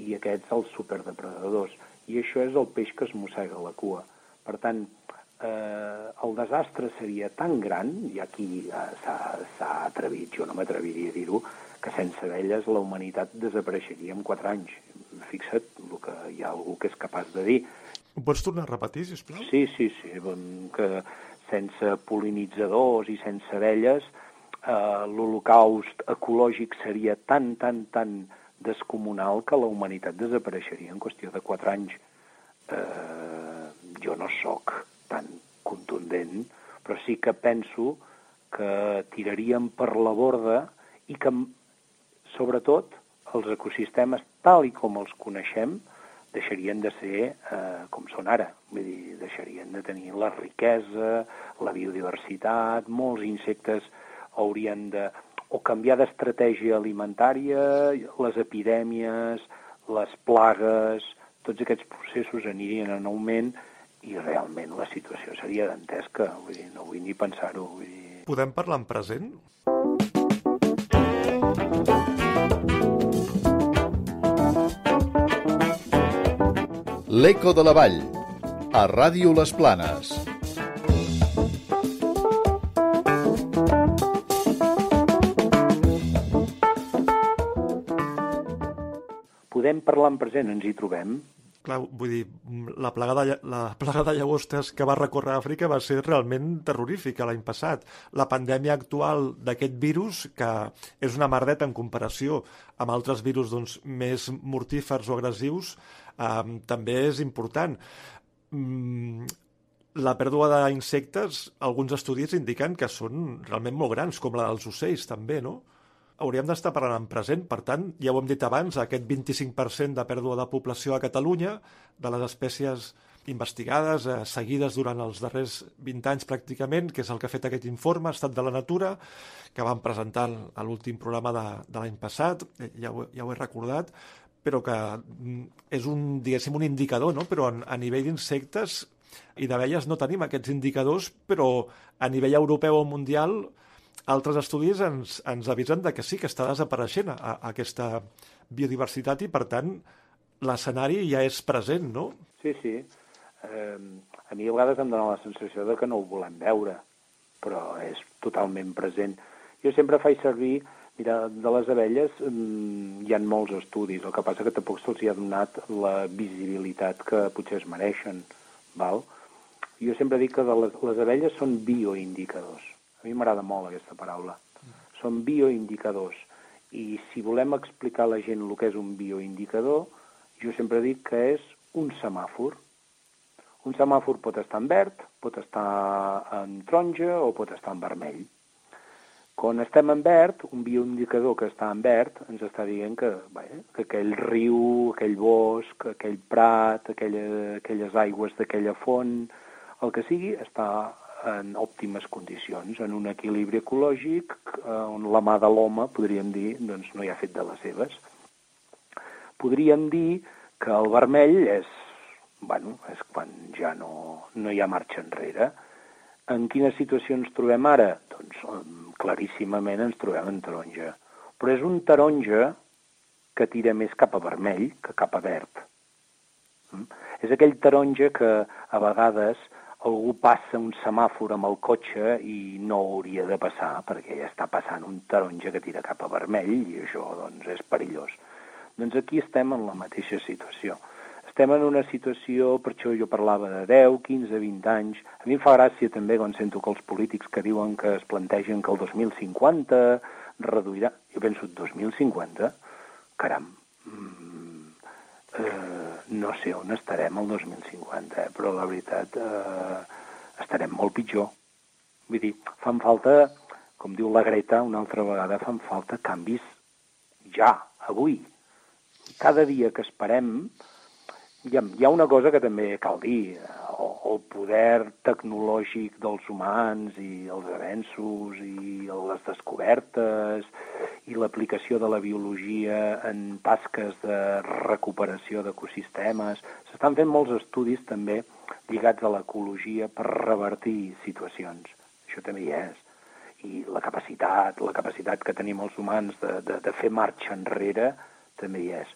i aquests els superdepredadors. I això és el peix que es mossega la cua. Per tant, eh, el desastre seria tan gran, i aquí eh, s'ha atrevit, jo no m'atreviria a dir-ho, que sense abelles la humanitat desapareixeria en quatre anys. Fixa't el que hi ha algú que és capaç de dir ho pots tornar a repetir, sisplau? Sí, sí, sí, que sense polinitzadors i sense abelles eh, l'holocaust ecològic seria tan, tan, tan descomunal que la humanitat desapareixeria en qüestió de quatre anys. Eh, jo no sóc tan contundent, però sí que penso que tiraríem per la borda i que, sobretot, els ecosistemes, tal i com els coneixem, deixarien de ser eh, com són ara. Vull dir, deixarien de tenir la riquesa, la biodiversitat, molts insectes haurien de o canviar d'estratègia alimentària, les epidèmies, les plagues, tots aquests processos anirien en augment i realment la situació seria dantesca, vull dir, no vull ni pensar-ho. Dir... Podem parlar en present? L'Eco de la Vall, a Ràdio Les Planes. Podem parlar en present, ens hi trobem. Clar, vull dir, la plaga, de, la plaga de llagostes que va recórrer Àfrica va ser realment terrorífica l'any passat. La pandèmia actual d'aquest virus, que és una merdeta en comparació amb altres virus doncs, més mortífers o agressius, um, també és important. Mm, la pèrdua d'insectes, alguns estudis indiquen que són realment molt grans, com la dels ocells també, no? Hauríem d'estar parlant en present, per tant, ja ho hem dit abans, aquest 25% de pèrdua de població a Catalunya, de les espècies investigades, eh, seguides durant els darrers 20 anys pràcticament, que és el que ha fet aquest informe, Estat de la Natura, que vam presentar a l'últim programa de, de l'any passat, eh, ja ho, ja ho he recordat, però que mm, és un, diguéssim, un indicador, no? però a, a nivell d'insectes i d'abelles no tenim aquests indicadors, però a nivell europeu o mundial altres estudis ens, ens avisen de que sí, que està desapareixent a, a aquesta biodiversitat i, per tant, l'escenari ja és present, no? Sí, sí. Eh, a mi a vegades em dóna la sensació de que no ho volem veure, però és totalment present. Jo sempre faig servir Mira, de les abelles hi ha molts estudis, el que passa que tampoc se'ls ha donat la visibilitat que potser es mereixen. Val? Jo sempre dic que de les, les abelles són bioindicadors. A mi m'agrada molt aquesta paraula. Són bioindicadors. I si volem explicar a la gent el que és un bioindicador, jo sempre dic que és un semàfor. Un semàfor pot estar en verd, pot estar en taronja o pot estar en vermell. Quan estem en verd, un bioindicador que està en verd ens està dient que, bé, que aquell riu, aquell bosc, aquell prat, aquella, aquelles aigües d'aquella font, el que sigui, està en òptimes condicions, en un equilibri ecològic eh, on la mà de l'home, podríem dir, doncs no hi ha fet de les seves. Podríem dir que el vermell és, bueno, és quan ja no, no hi ha marxa enrere. En quina situació ens trobem ara? Doncs claríssimament ens trobem en taronja. Però és un taronja que tira més cap a vermell que cap a verd. Mm? És aquell taronja que a vegades algú passa un semàfor amb el cotxe i no hauria de passar perquè ja està passant un taronja que tira cap a vermell i això doncs, és perillós. Doncs aquí estem en la mateixa situació. Estem en una situació, per això jo parlava de 10, 15, 20 anys. A mi em fa gràcia també quan sento que els polítics que diuen que es plantegen que el 2050 reduirà... Jo penso, 2050? Caram, mm, eh, no sé on estarem el 2050, eh, però la veritat eh, estarem molt pitjor. Vull dir, fan falta, com diu la Greta una altra vegada, fan falta canvis ja, avui. Cada dia que esperem hi ha, hi ha una cosa que també cal dir. el poder tecnològic dels humans i els avenços i les descobertes i l'aplicació de la biologia en tasques de recuperació d'ecosistemes. S'estan fent molts estudis també lligats a l'ecologia per revertir situacions. Això també hi és. I la capacitat, la capacitat que tenim els humans de, de, de fer marxa enrere també hi és.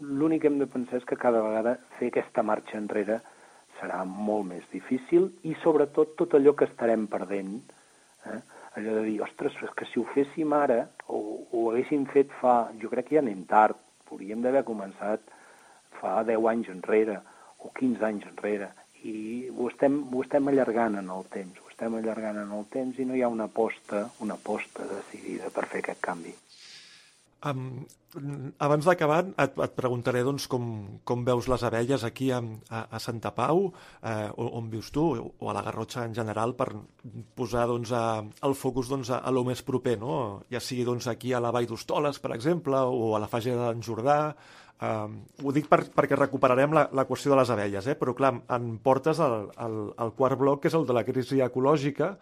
L'únic que hem de pensar és que cada vegada fer aquesta marxa enrere serà molt més difícil i sobretot tot allò que estarem perdent, eh? allò de dir, ostres, és que si ho féssim ara o, o ho haguéssim fet fa, jo crec que ja anem tard, hauríem d'haver començat fa 10 anys enrere o 15 anys enrere i ho estem, ho estem allargant en el temps, ho estem allargant en el temps i no hi ha una aposta, una aposta decidida per fer aquest canvi. Um, abans d'acabar, et, et preguntaré doncs, com, com veus les abelles aquí a, a, a Santa Pau, eh, on vius tu, o a la Garrotxa en general, per posar doncs, a, el focus doncs, a, a lo més proper, no? ja sigui doncs, aquí a la Vall d'Hostoles, per exemple, o a la Fageda d'en Jordà. Eh, ho dic per, perquè recuperarem la, la qüestió de les abelles, eh? però clar, en portes el, el, el quart bloc, que és el de la crisi ecològica,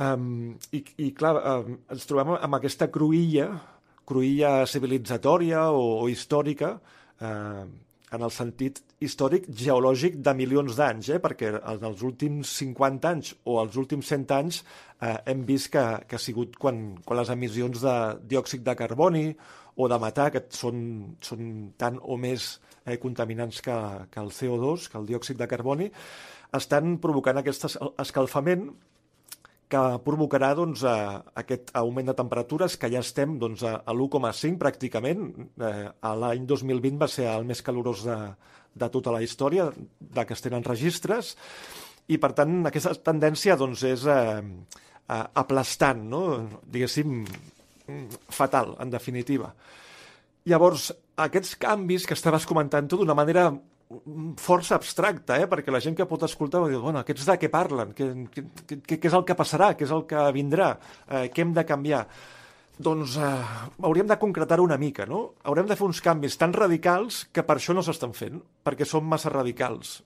Um, i, i clar, um, ens trobem amb aquesta cruïlla cruïlla civilitzatòria o, o històrica, eh, en el sentit històric geològic de milions d'anys, eh? perquè en els últims 50 anys o els últims 100 anys eh, hem vist que, que ha sigut quan, quan les emissions de diòxid de carboni o de metà, que són, són tant o més eh, contaminants que, que el CO2, que el diòxid de carboni, estan provocant aquest escalfament que provocarà doncs, a, aquest augment de temperatures, que ja estem doncs, a, a l'1,5 pràcticament. Eh, L'any 2020 va ser el més calorós de, de tota la història, de que es tenen registres, i per tant aquesta tendència doncs, és eh, aplastant, no? diguéssim, fatal, en definitiva. Llavors, aquests canvis que estaves comentant tu d'una manera força abstracta, eh? perquè la gent que pot escoltar dir, bueno, aquests de què parlen? Què, què, què, què és el que passarà? Què és el que vindrà? Eh, què hem de canviar? Doncs eh, hauríem de concretar una mica, no? Haurem de fer uns canvis tan radicals que per això no s'estan fent, perquè són massa radicals.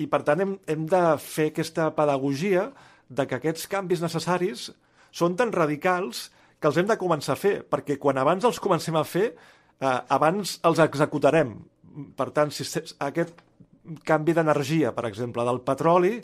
I per tant hem, hem de fer aquesta pedagogia de que aquests canvis necessaris són tan radicals que els hem de començar a fer, perquè quan abans els comencem a fer, eh, abans els executarem per tant, si aquest canvi d'energia, per exemple, del petroli,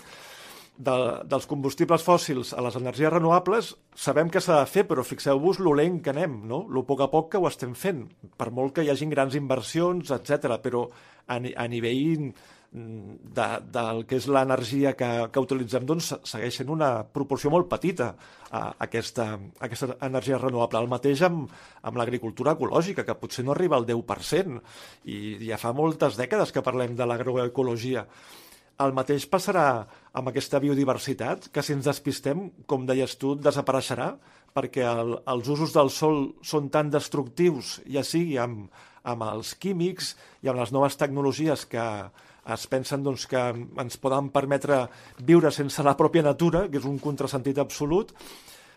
de, dels combustibles fòssils a les energies renovables, sabem que s'ha de fer, però fixeu-vos lo lent que anem, no? lo poc a poc que ho estem fent, per molt que hi hagin grans inversions, etc. però a, a nivell de, del que és l'energia que, que utilitzem doncs, segueix sent una proporció molt petita a, a aquesta, a aquesta energia renovable. El mateix amb, amb l'agricultura ecològica, que potser no arriba al 10%, i ja fa moltes dècades que parlem de l'agroecologia. El mateix passarà amb aquesta biodiversitat, que si ens despistem, com deies tu, desapareixerà, perquè el, els usos del sol són tan destructius, ja sigui amb, amb els químics i amb les noves tecnologies que, es pensen doncs, que ens poden permetre viure sense la pròpia natura, que és un contrasentit absolut,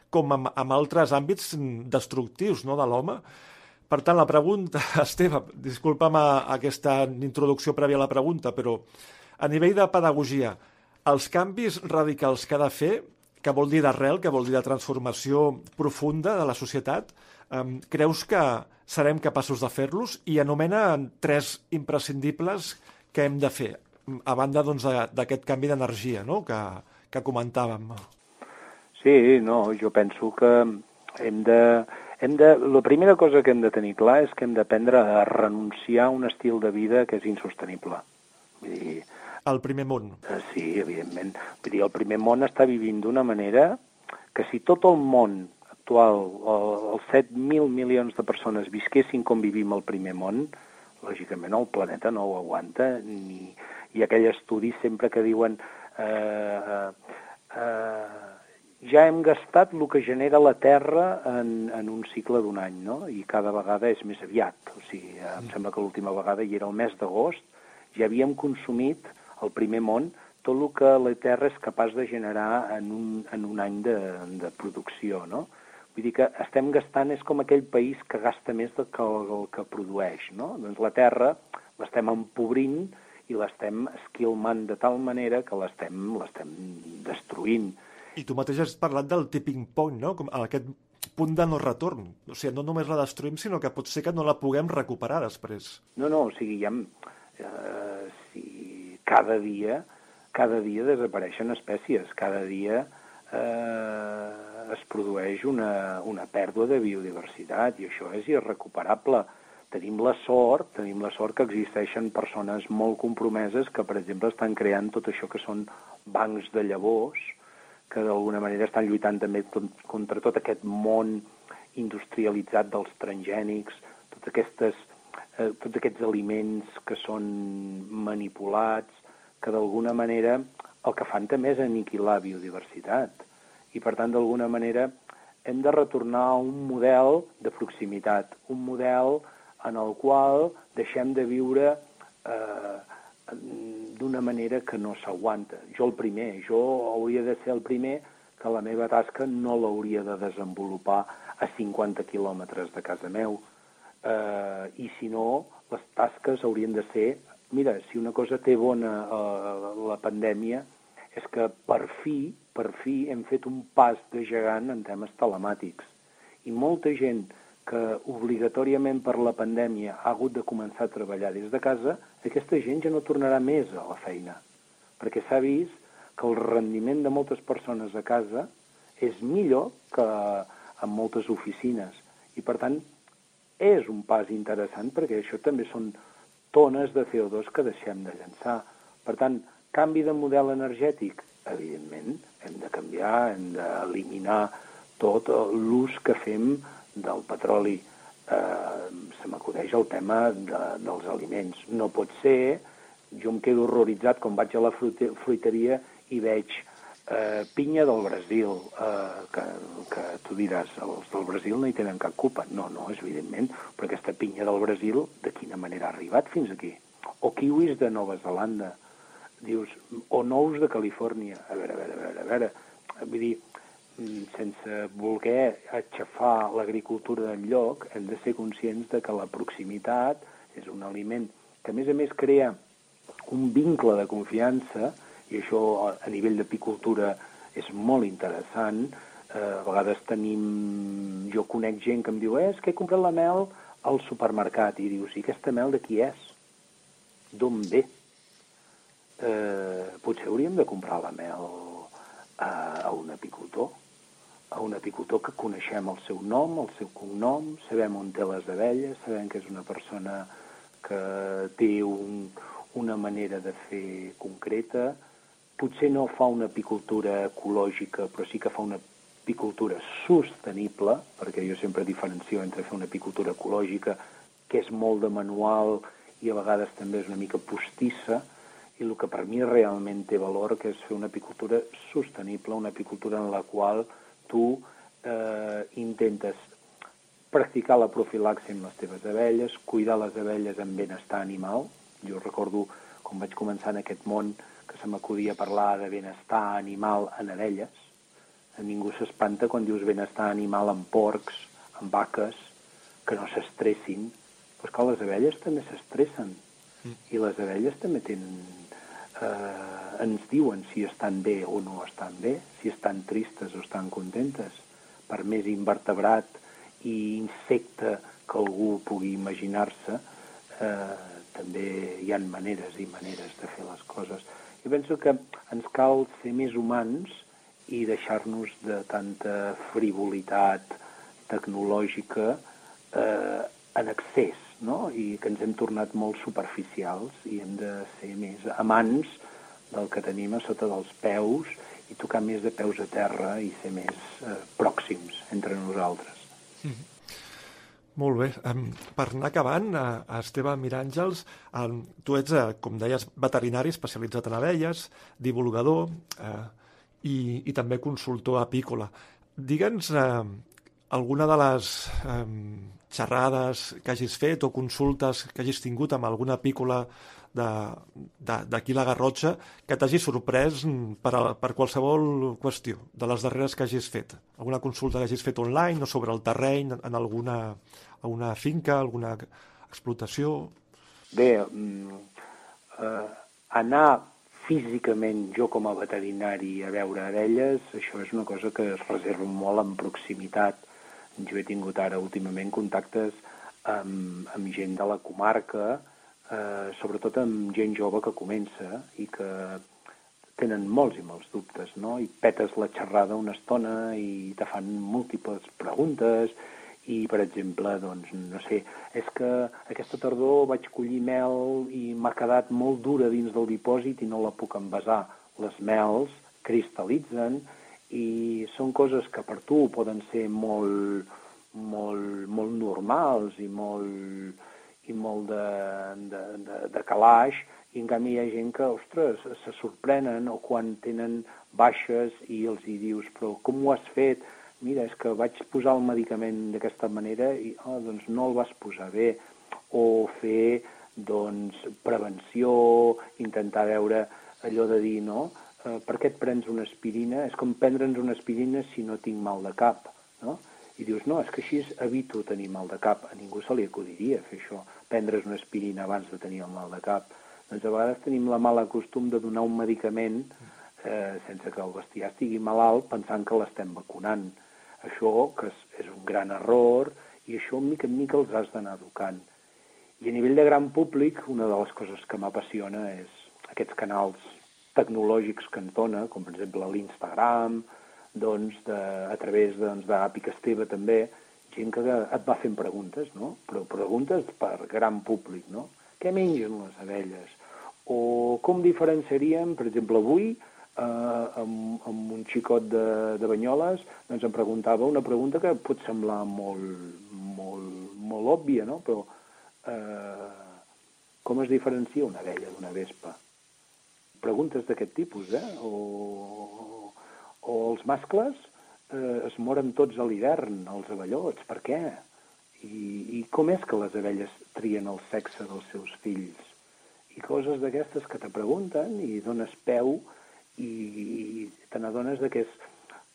com en, en altres àmbits destructius no, de l'home. Per tant, la pregunta, Esteve, disculpa'm aquesta introducció prèvia a la pregunta, però a nivell de pedagogia, els canvis radicals que ha de fer, que vol dir d'arrel, que vol dir de transformació profunda de la societat, eh, creus que serem capaços de fer-los i anomena tres imprescindibles què hem de fer, a banda doncs, d'aquest doncs, canvi d'energia no? que, que comentàvem. Sí, no, jo penso que hem de, hem de... La primera cosa que hem de tenir clar és que hem d'aprendre a renunciar a un estil de vida que és insostenible. Vull dir, el primer món. Eh, sí, evidentment. Vull dir, el primer món està vivint d'una manera que si tot el món actual, els 7.000 milions de persones visquessin com vivim el primer món, lògicament el planeta no ho aguanta, ni... i aquell estudi sempre que diuen eh, eh, ja hem gastat el que genera la Terra en, en un cicle d'un any, no? i cada vegada és més aviat. O sigui, em mm. sembla que l'última vegada hi era el mes d'agost, ja havíem consumit el primer món tot el que la Terra és capaç de generar en un, en un any de, de producció, no? Vull dir que estem gastant, és com aquell país que gasta més del que el, que produeix, no? Doncs la terra l'estem empobrint i l'estem esquilmant de tal manera que l'estem destruint. I tu mateix has parlat del tipping point, no? Com aquest punt de no retorn. O sigui, no només la destruïm, sinó que pot ser que no la puguem recuperar després. No, no, o sigui, ja... Eh, si cada dia, cada dia desapareixen espècies, cada dia eh, es produeix una, una pèrdua de biodiversitat i això és irrecuperable. Tenim la sort, tenim la sort que existeixen persones molt compromeses que, per exemple, estan creant tot això que són bancs de llavors, que d'alguna manera estan lluitant també contra tot aquest món industrialitzat dels transgènics, tots, aquestes, eh, tots aquests aliments que són manipulats, que d'alguna manera el que fan també és aniquilar biodiversitat i, per tant, d'alguna manera hem de retornar a un model de proximitat, un model en el qual deixem de viure eh, d'una manera que no s'aguanta. Jo el primer, jo hauria de ser el primer que la meva tasca no l'hauria de desenvolupar a 50 quilòmetres de casa meu. Eh, I si no, les tasques haurien de ser... Mira, si una cosa té bona eh, la pandèmia és que per fi per fi hem fet un pas de gegant en temes telemàtics. I molta gent que obligatòriament per la pandèmia ha hagut de començar a treballar des de casa, aquesta gent ja no tornarà més a la feina, perquè s'ha vist que el rendiment de moltes persones a casa és millor que en moltes oficines. I, per tant, és un pas interessant perquè això també són tones de CO2 que deixem de llançar. Per tant, canvi de model energètic, evidentment, hem de canviar, hem d'eliminar tot l'ús que fem del petroli. Eh, se m'acudeix el tema de, dels aliments. No pot ser, jo em quedo horroritzat quan vaig a la fruiteria i veig eh, pinya del Brasil, eh, que, que tu diràs, els del Brasil no hi tenen cap culpa. No, no, és evidentment, però aquesta pinya del Brasil, de quina manera ha arribat fins aquí? O kiwis de Nova Zelanda, dius, o nous de Califòrnia. A veure, a veure, a veure, a veure. Vull dir, mm, sense voler aixafar l'agricultura del lloc, hem de ser conscients de que la proximitat és un aliment que, a més a més, crea un vincle de confiança, i això a nivell d'apicultura és molt interessant. Eh, a vegades tenim... Jo conec gent que em diu, eh, és que he comprat la mel al supermercat, i dius, i aquesta mel de qui és? D'on ve? Eh, potser hauríem de comprar la mel a, a un apicultor, a un apicultor que coneixem el seu nom, el seu cognom, sabem on té les abelles, sabem que és una persona que té un, una manera de fer concreta, potser no fa una apicultura ecològica, però sí que fa una apicultura sostenible, perquè jo sempre diferencio entre fer una apicultura ecològica, que és molt de manual i a vegades també és una mica postissa, i el que per mi realment té valor, que és fer una apicultura sostenible, una apicultura en la qual tu eh, intentes practicar la profilaxi amb les teves abelles, cuidar les abelles amb benestar animal. Jo recordo quan vaig començar en aquest món que se m'acudia parlar de benestar animal en abelles. A ningú s'espanta quan dius benestar animal en porcs, en vaques, que no s'estressin. Però que les abelles també s'estressen. Mm. I les abelles també tenen eh, ens diuen si estan bé o no estan bé, si estan tristes o estan contentes. Per més invertebrat i insecte que algú pugui imaginar-se, eh, també hi han maneres i maneres de fer les coses. Jo penso que ens cal ser més humans i deixar-nos de tanta frivolitat tecnològica eh, en excés no? i que ens hem tornat molt superficials i hem de ser més amants del que tenim a sota dels peus i tocar més de peus a terra i ser més eh, pròxims entre nosaltres. Mm -hmm. Molt bé. Um, per anar acabant, uh, Esteve Miràngels, um, tu ets, uh, com deies, veterinari especialitzat en abelles, divulgador uh, i, i també consultor apícola. Digue'ns uh, alguna de les um, xerrades que hagis fet o consultes que hagis tingut amb alguna apícola d'aquí la Garrotxa que t'hagi sorprès per, a, per qualsevol qüestió de les darreres que hagis fet. Alguna consulta que hagis fet online o sobre el terreny, en alguna una finca, alguna explotació? Bé, mm, eh, anar físicament jo com a veterinari a veure abelles, això és una cosa que es reserva molt en proximitat. Jo he tingut ara últimament contactes amb, amb gent de la comarca, eh, sobretot amb gent jove que comença i que tenen molts i molts dubtes, no? I petes la xerrada una estona i te fan múltiples preguntes i, per exemple, doncs, no sé, és que aquesta tardor vaig collir mel i m'ha quedat molt dura dins del dipòsit i no la puc envasar. Les mels cristal·litzen i són coses que per tu poden ser molt, molt, molt normals i molt, i molt de, de, de, de calaix, i en canvi hi ha gent que, ostres, se sorprenen o quan tenen baixes i els hi dius, però com ho has fet? mira, és que vaig posar el medicament d'aquesta manera i oh, doncs no el vas posar bé, o fer doncs, prevenció, intentar veure allò de dir, no, eh, per què et prens una aspirina? És com prendre'ns una aspirina si no tinc mal de cap, no? I dius, no, és que així evito tenir mal de cap. A ningú se li acudiria fer això, prendre's una aspirina abans de tenir el mal de cap. Doncs a vegades tenim la mala costum de donar un medicament eh, sense que el bestiar estigui malalt pensant que l'estem vacunant. Això que és, és un gran error i això mica en mica els has d'anar educant. I a nivell de gran públic, una de les coses que m'apassiona és aquests canals tecnològics que ens dona, com per exemple l'Instagram, doncs, de, a través doncs, d'Àpic Esteve també, gent que et va fent preguntes, no? Però preguntes per gran públic, no? Què mengen les abelles? O com diferenciaríem, per exemple, avui, eh, amb, amb un xicot de, de Banyoles, doncs em preguntava una pregunta que pot semblar molt, molt, molt òbvia, no? però eh, com es diferencia una abella d'una vespa? Preguntes d'aquest tipus, eh? O, o els mascles eh, es moren tots a l'hivern, els avellots, per què? I, I com és que les abelles trien el sexe dels seus fills? I coses d'aquestes que te pregunten i dones peu a i te n'adones que és,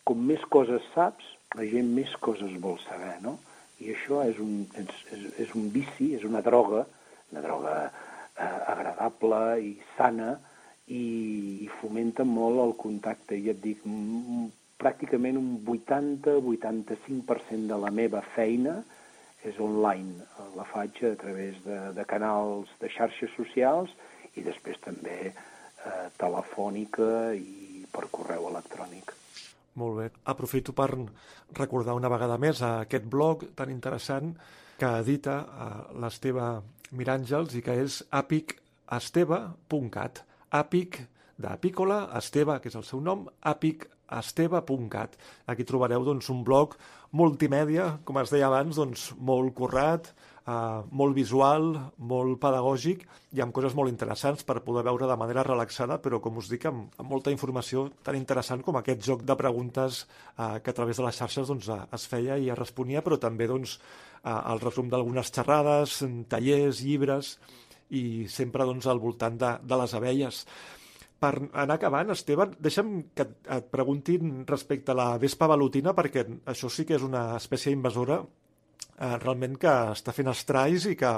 com més coses saps, la gent més coses vol saber, no? I això és un, és, és, és un vici, és una droga, una droga eh, agradable i sana, i, fomenta molt el contacte. I et dic, pràcticament un 80-85% de la meva feina és online. La faig a través de, de canals de xarxes socials i després també eh, telefònica i per correu electrònic. Molt bé. Aprofito per recordar una vegada més aquest blog tan interessant que edita eh, l'Esteve Miràngels i que és apicesteve.cat. Apic d'apícola, Esteve, que és el seu nom, apicesteve.cat. Aquí trobareu doncs, un blog multimèdia, com es deia abans, doncs, molt currat, eh, molt visual, molt pedagògic i amb coses molt interessants per poder veure de manera relaxada, però com us dic, amb, amb molta informació tan interessant com aquest joc de preguntes eh, que a través de les xarxes doncs, eh, es feia i es responia, però també doncs, eh, el resum d'algunes xerrades, tallers, llibres i sempre doncs, al voltant de, de les abelles. Per anar acabant, Esteve, deixa'm que et preguntin respecte a la vespa velutina, perquè això sí que és una espècie invasora eh, realment que està fent estralls i que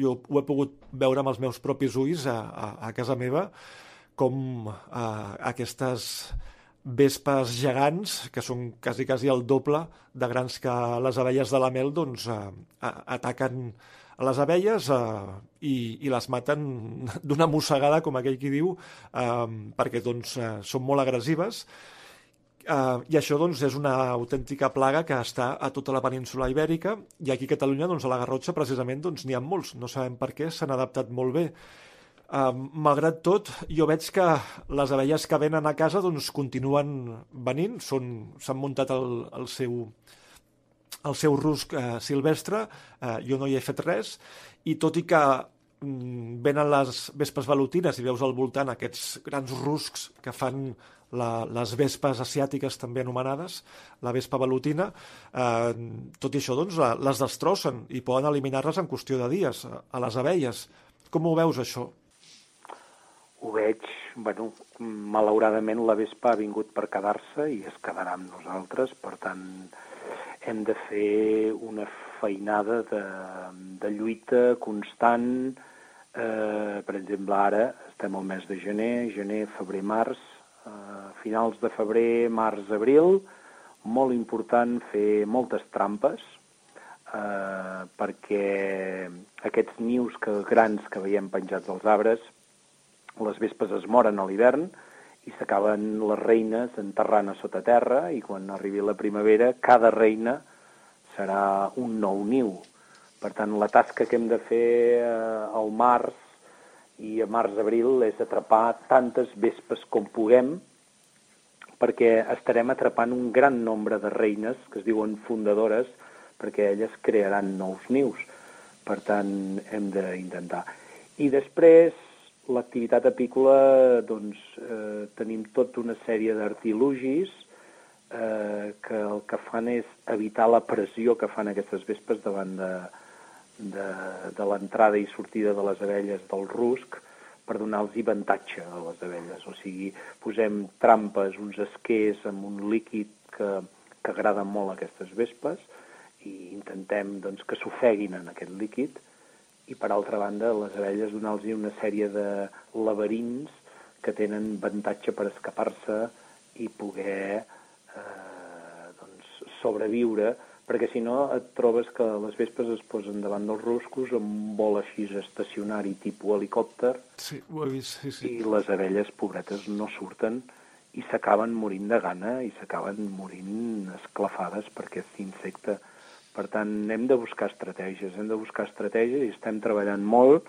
jo ho he pogut veure amb els meus propis ulls a, a, a casa meva, com eh, aquestes vespes gegants, que són quasi, quasi el doble de grans que les abelles de la mel, doncs eh, ataquen les abelles eh, i, i les maten d'una mossegada, com aquell qui diu, eh, perquè doncs, eh, són molt agressives Uh, I això doncs, és una autèntica plaga que està a tota la península ibèrica i aquí a Catalunya, doncs, a la Garrotxa, precisament, doncs, n'hi ha molts. No sabem per què, s'han adaptat molt bé. Uh, malgrat tot, jo veig que les abelles que venen a casa doncs, continuen venint, s'han muntat el, el seu el seu rusc eh, silvestre, eh, jo no hi he fet res, i tot i que mm, venen les vespes velutines i veus al voltant aquests grans ruscs que fan la, les vespes asiàtiques també anomenades, la vespa velutina, eh, tot i això doncs, les destrossen i poden eliminar-les en qüestió de dies a les abelles. Com ho veus, això? Ho veig, bueno, malauradament la vespa ha vingut per quedar-se i es quedarà amb nosaltres, per tant hem de fer una feinada de, de lluita constant. Eh, per exemple, ara estem al mes de gener, gener, febrer, març, eh, finals de febrer, març, abril, molt important fer moltes trampes, eh, perquè aquests nius que, grans que veiem penjats als arbres, les vespes es moren a l'hivern i s'acaben les reines enterrant a sota terra i quan arribi la primavera cada reina serà un nou niu. Per tant, la tasca que hem de fer eh, al març i a març-abril és atrapar tantes vespes com puguem perquè estarem atrapant un gran nombre de reines que es diuen fundadores perquè elles crearan nous nius. Per tant, hem d'intentar. I després, l'activitat apícola, doncs, eh, tenim tota una sèrie d'artilugis eh, que el que fan és evitar la pressió que fan aquestes vespes davant de, de, de l'entrada i sortida de les abelles del rusc per donar-los avantatge a les abelles. O sigui, posem trampes, uns esquers amb un líquid que, que agrada molt a aquestes vespes i intentem doncs, que s'ofeguin en aquest líquid i per altra banda les abelles donar-los una sèrie de laberints que tenen avantatge per escapar-se i poder eh, doncs, sobreviure, perquè si no et trobes que les vespes es posen davant dels ruscos amb un vol així estacionari tipus helicòpter sí, ho he vist, sí, sí. i les abelles pobretes no surten i s'acaben morint de gana i s'acaben morint esclafades per aquest insecte. Per tant, hem de buscar estratègies, hem de buscar estratègies i estem treballant molt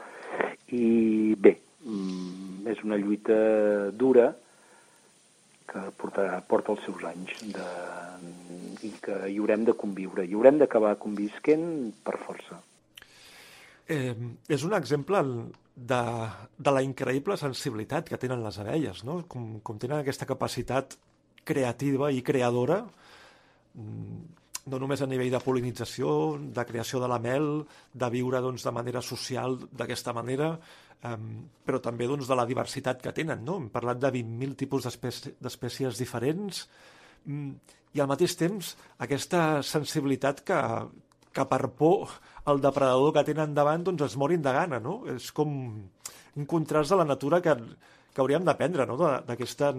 i bé, mm, és una lluita dura que porta, porta els seus anys de, i que hi haurem de conviure, hi haurem d'acabar convisquent per força. Eh, és un exemple de, de la increïble sensibilitat que tenen les abelles, no? com, com tenen aquesta capacitat creativa i creadora mm, no només a nivell de polinització, de creació de la mel, de viure doncs, de manera social d'aquesta manera, um, però també doncs, de la diversitat que tenen. No? Hem parlat de 20.000 tipus d'espècies diferents um, i al mateix temps aquesta sensibilitat que, que per por el depredador que tenen davant doncs, es morin de gana. No? És com un contrast de la natura que, que hauríem d'aprendre, no? d'aquesta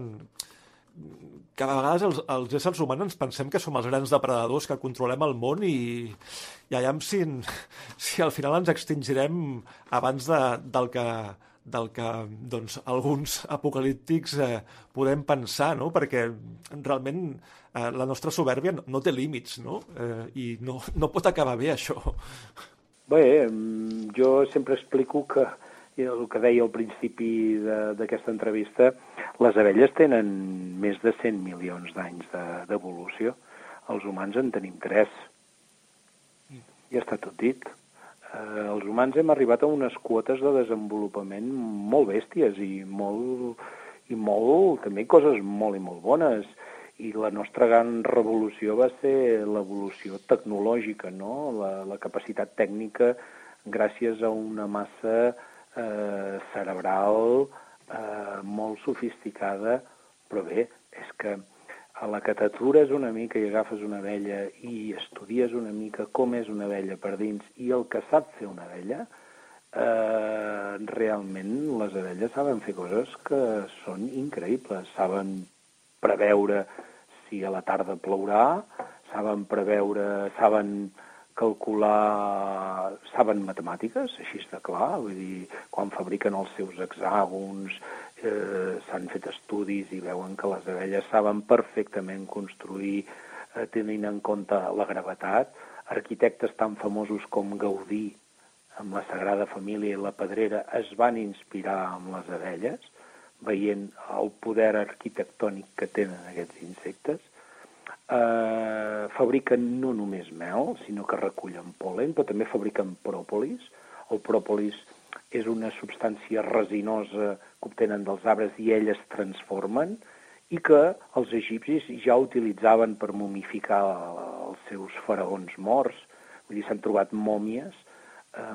que a vegades els, els éssers humans ens pensem que som els grans depredadors que controlem el món i, i allà si, si al final ens extingirem abans de, del que, del que doncs, alguns apocalíptics eh, podem pensar, no? perquè realment eh, la nostra soberbia no, no té límits no? Eh, i no, no pot acabar bé això. Bé, jo sempre explico que el que deia al principi d'aquesta entrevista, les abelles tenen més de 100 milions d'anys d'evolució. De, els humans en tenim 3. Ja està tot dit. Eh, els humans hem arribat a unes quotes de desenvolupament molt bèsties i molt, i molt, també coses molt i molt bones. I la nostra gran revolució va ser l'evolució tecnològica, no? la, la capacitat tècnica gràcies a una massa cerebral eh, molt sofisticada, però bé, és que a la que t'atures una mica i agafes una vella i estudies una mica com és una vella per dins i el que sap fer una vella, eh, realment les abelles saben fer coses que són increïbles. Saben preveure si a la tarda plourà, saben preveure, saben calcular, saben matemàtiques, així està clar, vull dir, quan fabriquen els seus hexàgons, eh, s'han fet estudis i veuen que les abelles saben perfectament construir eh, tenint en compte la gravetat. Arquitectes tan famosos com Gaudí, amb la Sagrada Família i la Pedrera, es van inspirar amb les abelles, veient el poder arquitectònic que tenen aquests insectes, eh, fabriquen no només mel, sinó que recullen polen, però també fabriquen pròpolis. El pròpolis és una substància resinosa que obtenen dels arbres i elles transformen i que els egipcis ja utilitzaven per momificar els seus faraons morts. Vull dir, s'han trobat mòmies eh,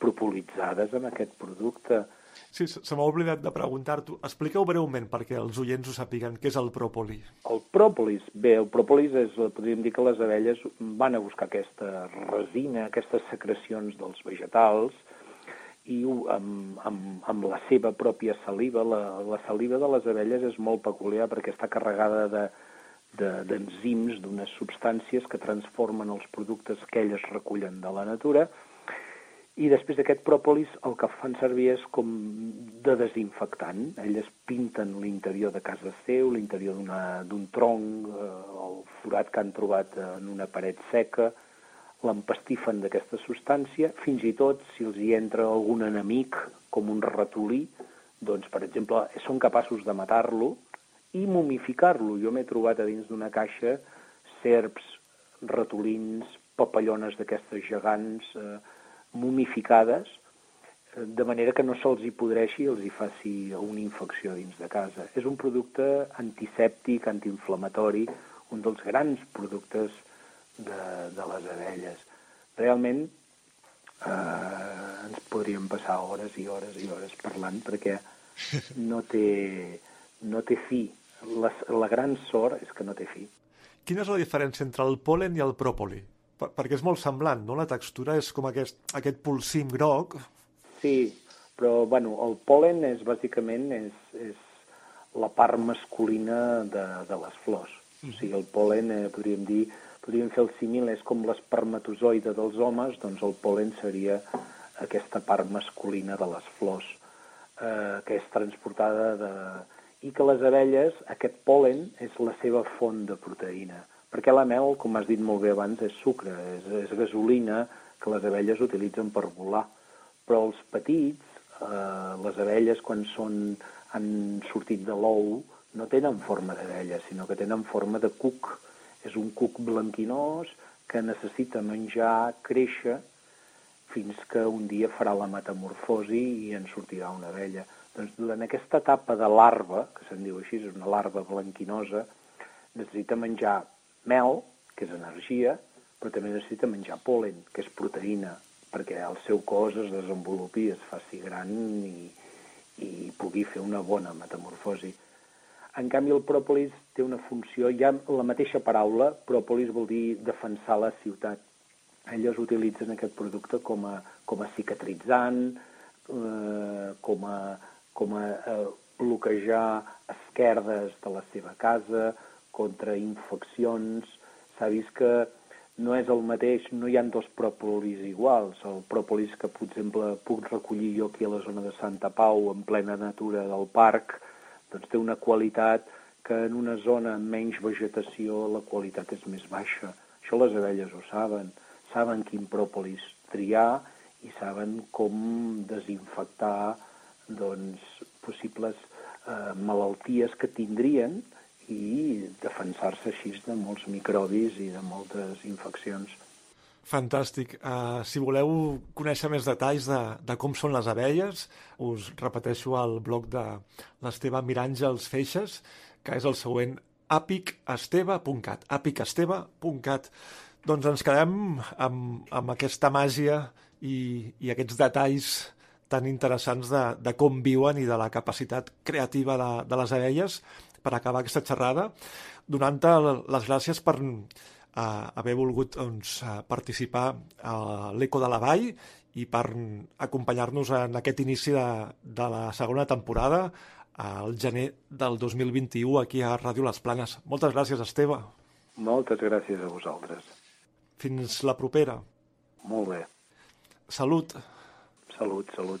propolitzades amb aquest producte. Sí, se m'ha oblidat de preguntar-t'ho. Expliqueu breument perquè els oients ho sàpiguen. Què és el pròpolis? El pròpolis, bé, el pròpolis és, podríem dir que les abelles van a buscar aquesta resina, aquestes secrecions dels vegetals, i amb, amb, amb la seva pròpia saliva. La, la saliva de les abelles és molt peculiar perquè està carregada de, d'enzims, de, d'unes substàncies que transformen els productes que elles recullen de la natura i després aquest pròpolis el que fan servir és com de desinfectant. Elles pinten l'interior de casa seu, l'interior d'un tronc, eh, el forat que han trobat en una paret seca, l'empastifen d'aquesta substància, fins i tot si els hi entra algun enemic, com un ratolí, doncs, per exemple, són capaços de matar-lo i mumificar-lo. Jo m'he trobat a dins d'una caixa serps, ratolins, papallones d'aquestes gegants eh, mumificades, eh, de manera que no se'ls hi podreixi i els hi faci una infecció dins de casa. És un producte antisèptic, antiinflamatori, un dels grans productes de, de les abelles. Realment eh, ens podríem passar hores i hores i hores parlant perquè no té, no té fi. La, la gran sort és que no té fi. Quina és la diferència entre el polen i el pròpoli? Per, perquè és molt semblant, no? La textura és com aquest, aquest polsim groc. Sí, però bueno, el polen és bàsicament és, és la part masculina de, de les flors. Mm. O sigui, el polen, eh, podríem dir, podríem fer el símil, és com l'espermatozoide dels homes, doncs el polen seria aquesta part masculina de les flors, eh, que és transportada de... i que les abelles, aquest polen, és la seva font de proteïna, perquè la mel, com has dit molt bé abans, és sucre, és, és gasolina que les abelles utilitzen per volar, però els petits, eh, les abelles, quan són, han sortit de l'ou, no tenen forma d'abella, sinó que tenen forma de cuc, és un cuc blanquinós que necessita menjar, créixer, fins que un dia farà la metamorfosi i en sortirà una abella. Doncs durant aquesta etapa de larva, que se'n diu així, és una larva blanquinosa, necessita menjar mel, que és energia, però també necessita menjar polen, que és proteïna, perquè el seu cos es desenvolupi, es faci gran i, i pugui fer una bona metamorfosi. En canvi, el pròpolis té una funció, ja la mateixa paraula, pròpolis vol dir defensar la ciutat. Elles utilitzen aquest producte com a, com a cicatritzant, eh, com a, com a eh, bloquejar esquerdes de la seva casa, contra infeccions. S'ha vist que no és el mateix, no hi han dos pròpolis iguals. El pròpolis que, per exemple, puc recollir jo aquí a la zona de Santa Pau, en plena natura del parc, doncs té una qualitat que en una zona amb menys vegetació la qualitat és més baixa. Això les abelles ho saben, saben quin pròpolis triar i saben com desinfectar doncs, possibles eh, malalties que tindrien i defensar-se així de molts microbis i de moltes infeccions. Fantàstic. Uh, si voleu conèixer més detalls de, de com són les abelles, us repeteixo el blog de l'Esteve Miràngels Feixes, que és el següent apicesteve.cat apicesteve.cat Doncs ens quedem amb, amb aquesta màgia i, i aquests detalls tan interessants de, de com viuen i de la capacitat creativa de, de les abelles per acabar aquesta xerrada, donant-te les gràcies per eh, haver volgut doncs, participar a l'Eco de la Vall i per acompanyar-nos en aquest inici de, de la segona temporada al gener del 2021 aquí a Ràdio Les Planes. Moltes gràcies, Esteve. Moltes gràcies a vosaltres. Fins la propera. Molt bé. Salut. Salut, salut.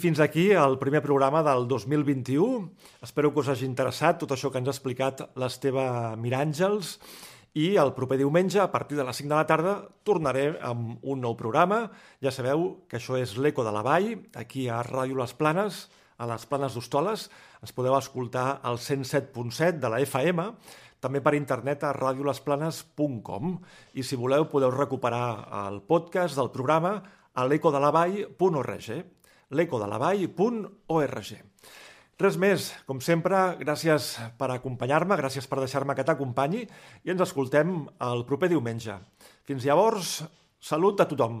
fins aquí el primer programa del 2021. Espero que us hagi interessat tot això que ens ha explicat l'Esteve Miràngels i el proper diumenge, a partir de les 5 de la tarda, tornaré amb un nou programa. Ja sabeu que això és l'Eco de la Vall, aquí a Ràdio Les Planes, a les Planes d'Hostoles. Ens podeu escoltar al 107.7 de la FM, també per internet a radiolesplanes.com i si voleu podeu recuperar el podcast del programa a l'ecodelavall.org l'ecodelavall.org. Res més, com sempre, gràcies per acompanyar-me, gràcies per deixar-me que t'acompanyi i ens escoltem el proper diumenge. Fins llavors, salut a tothom.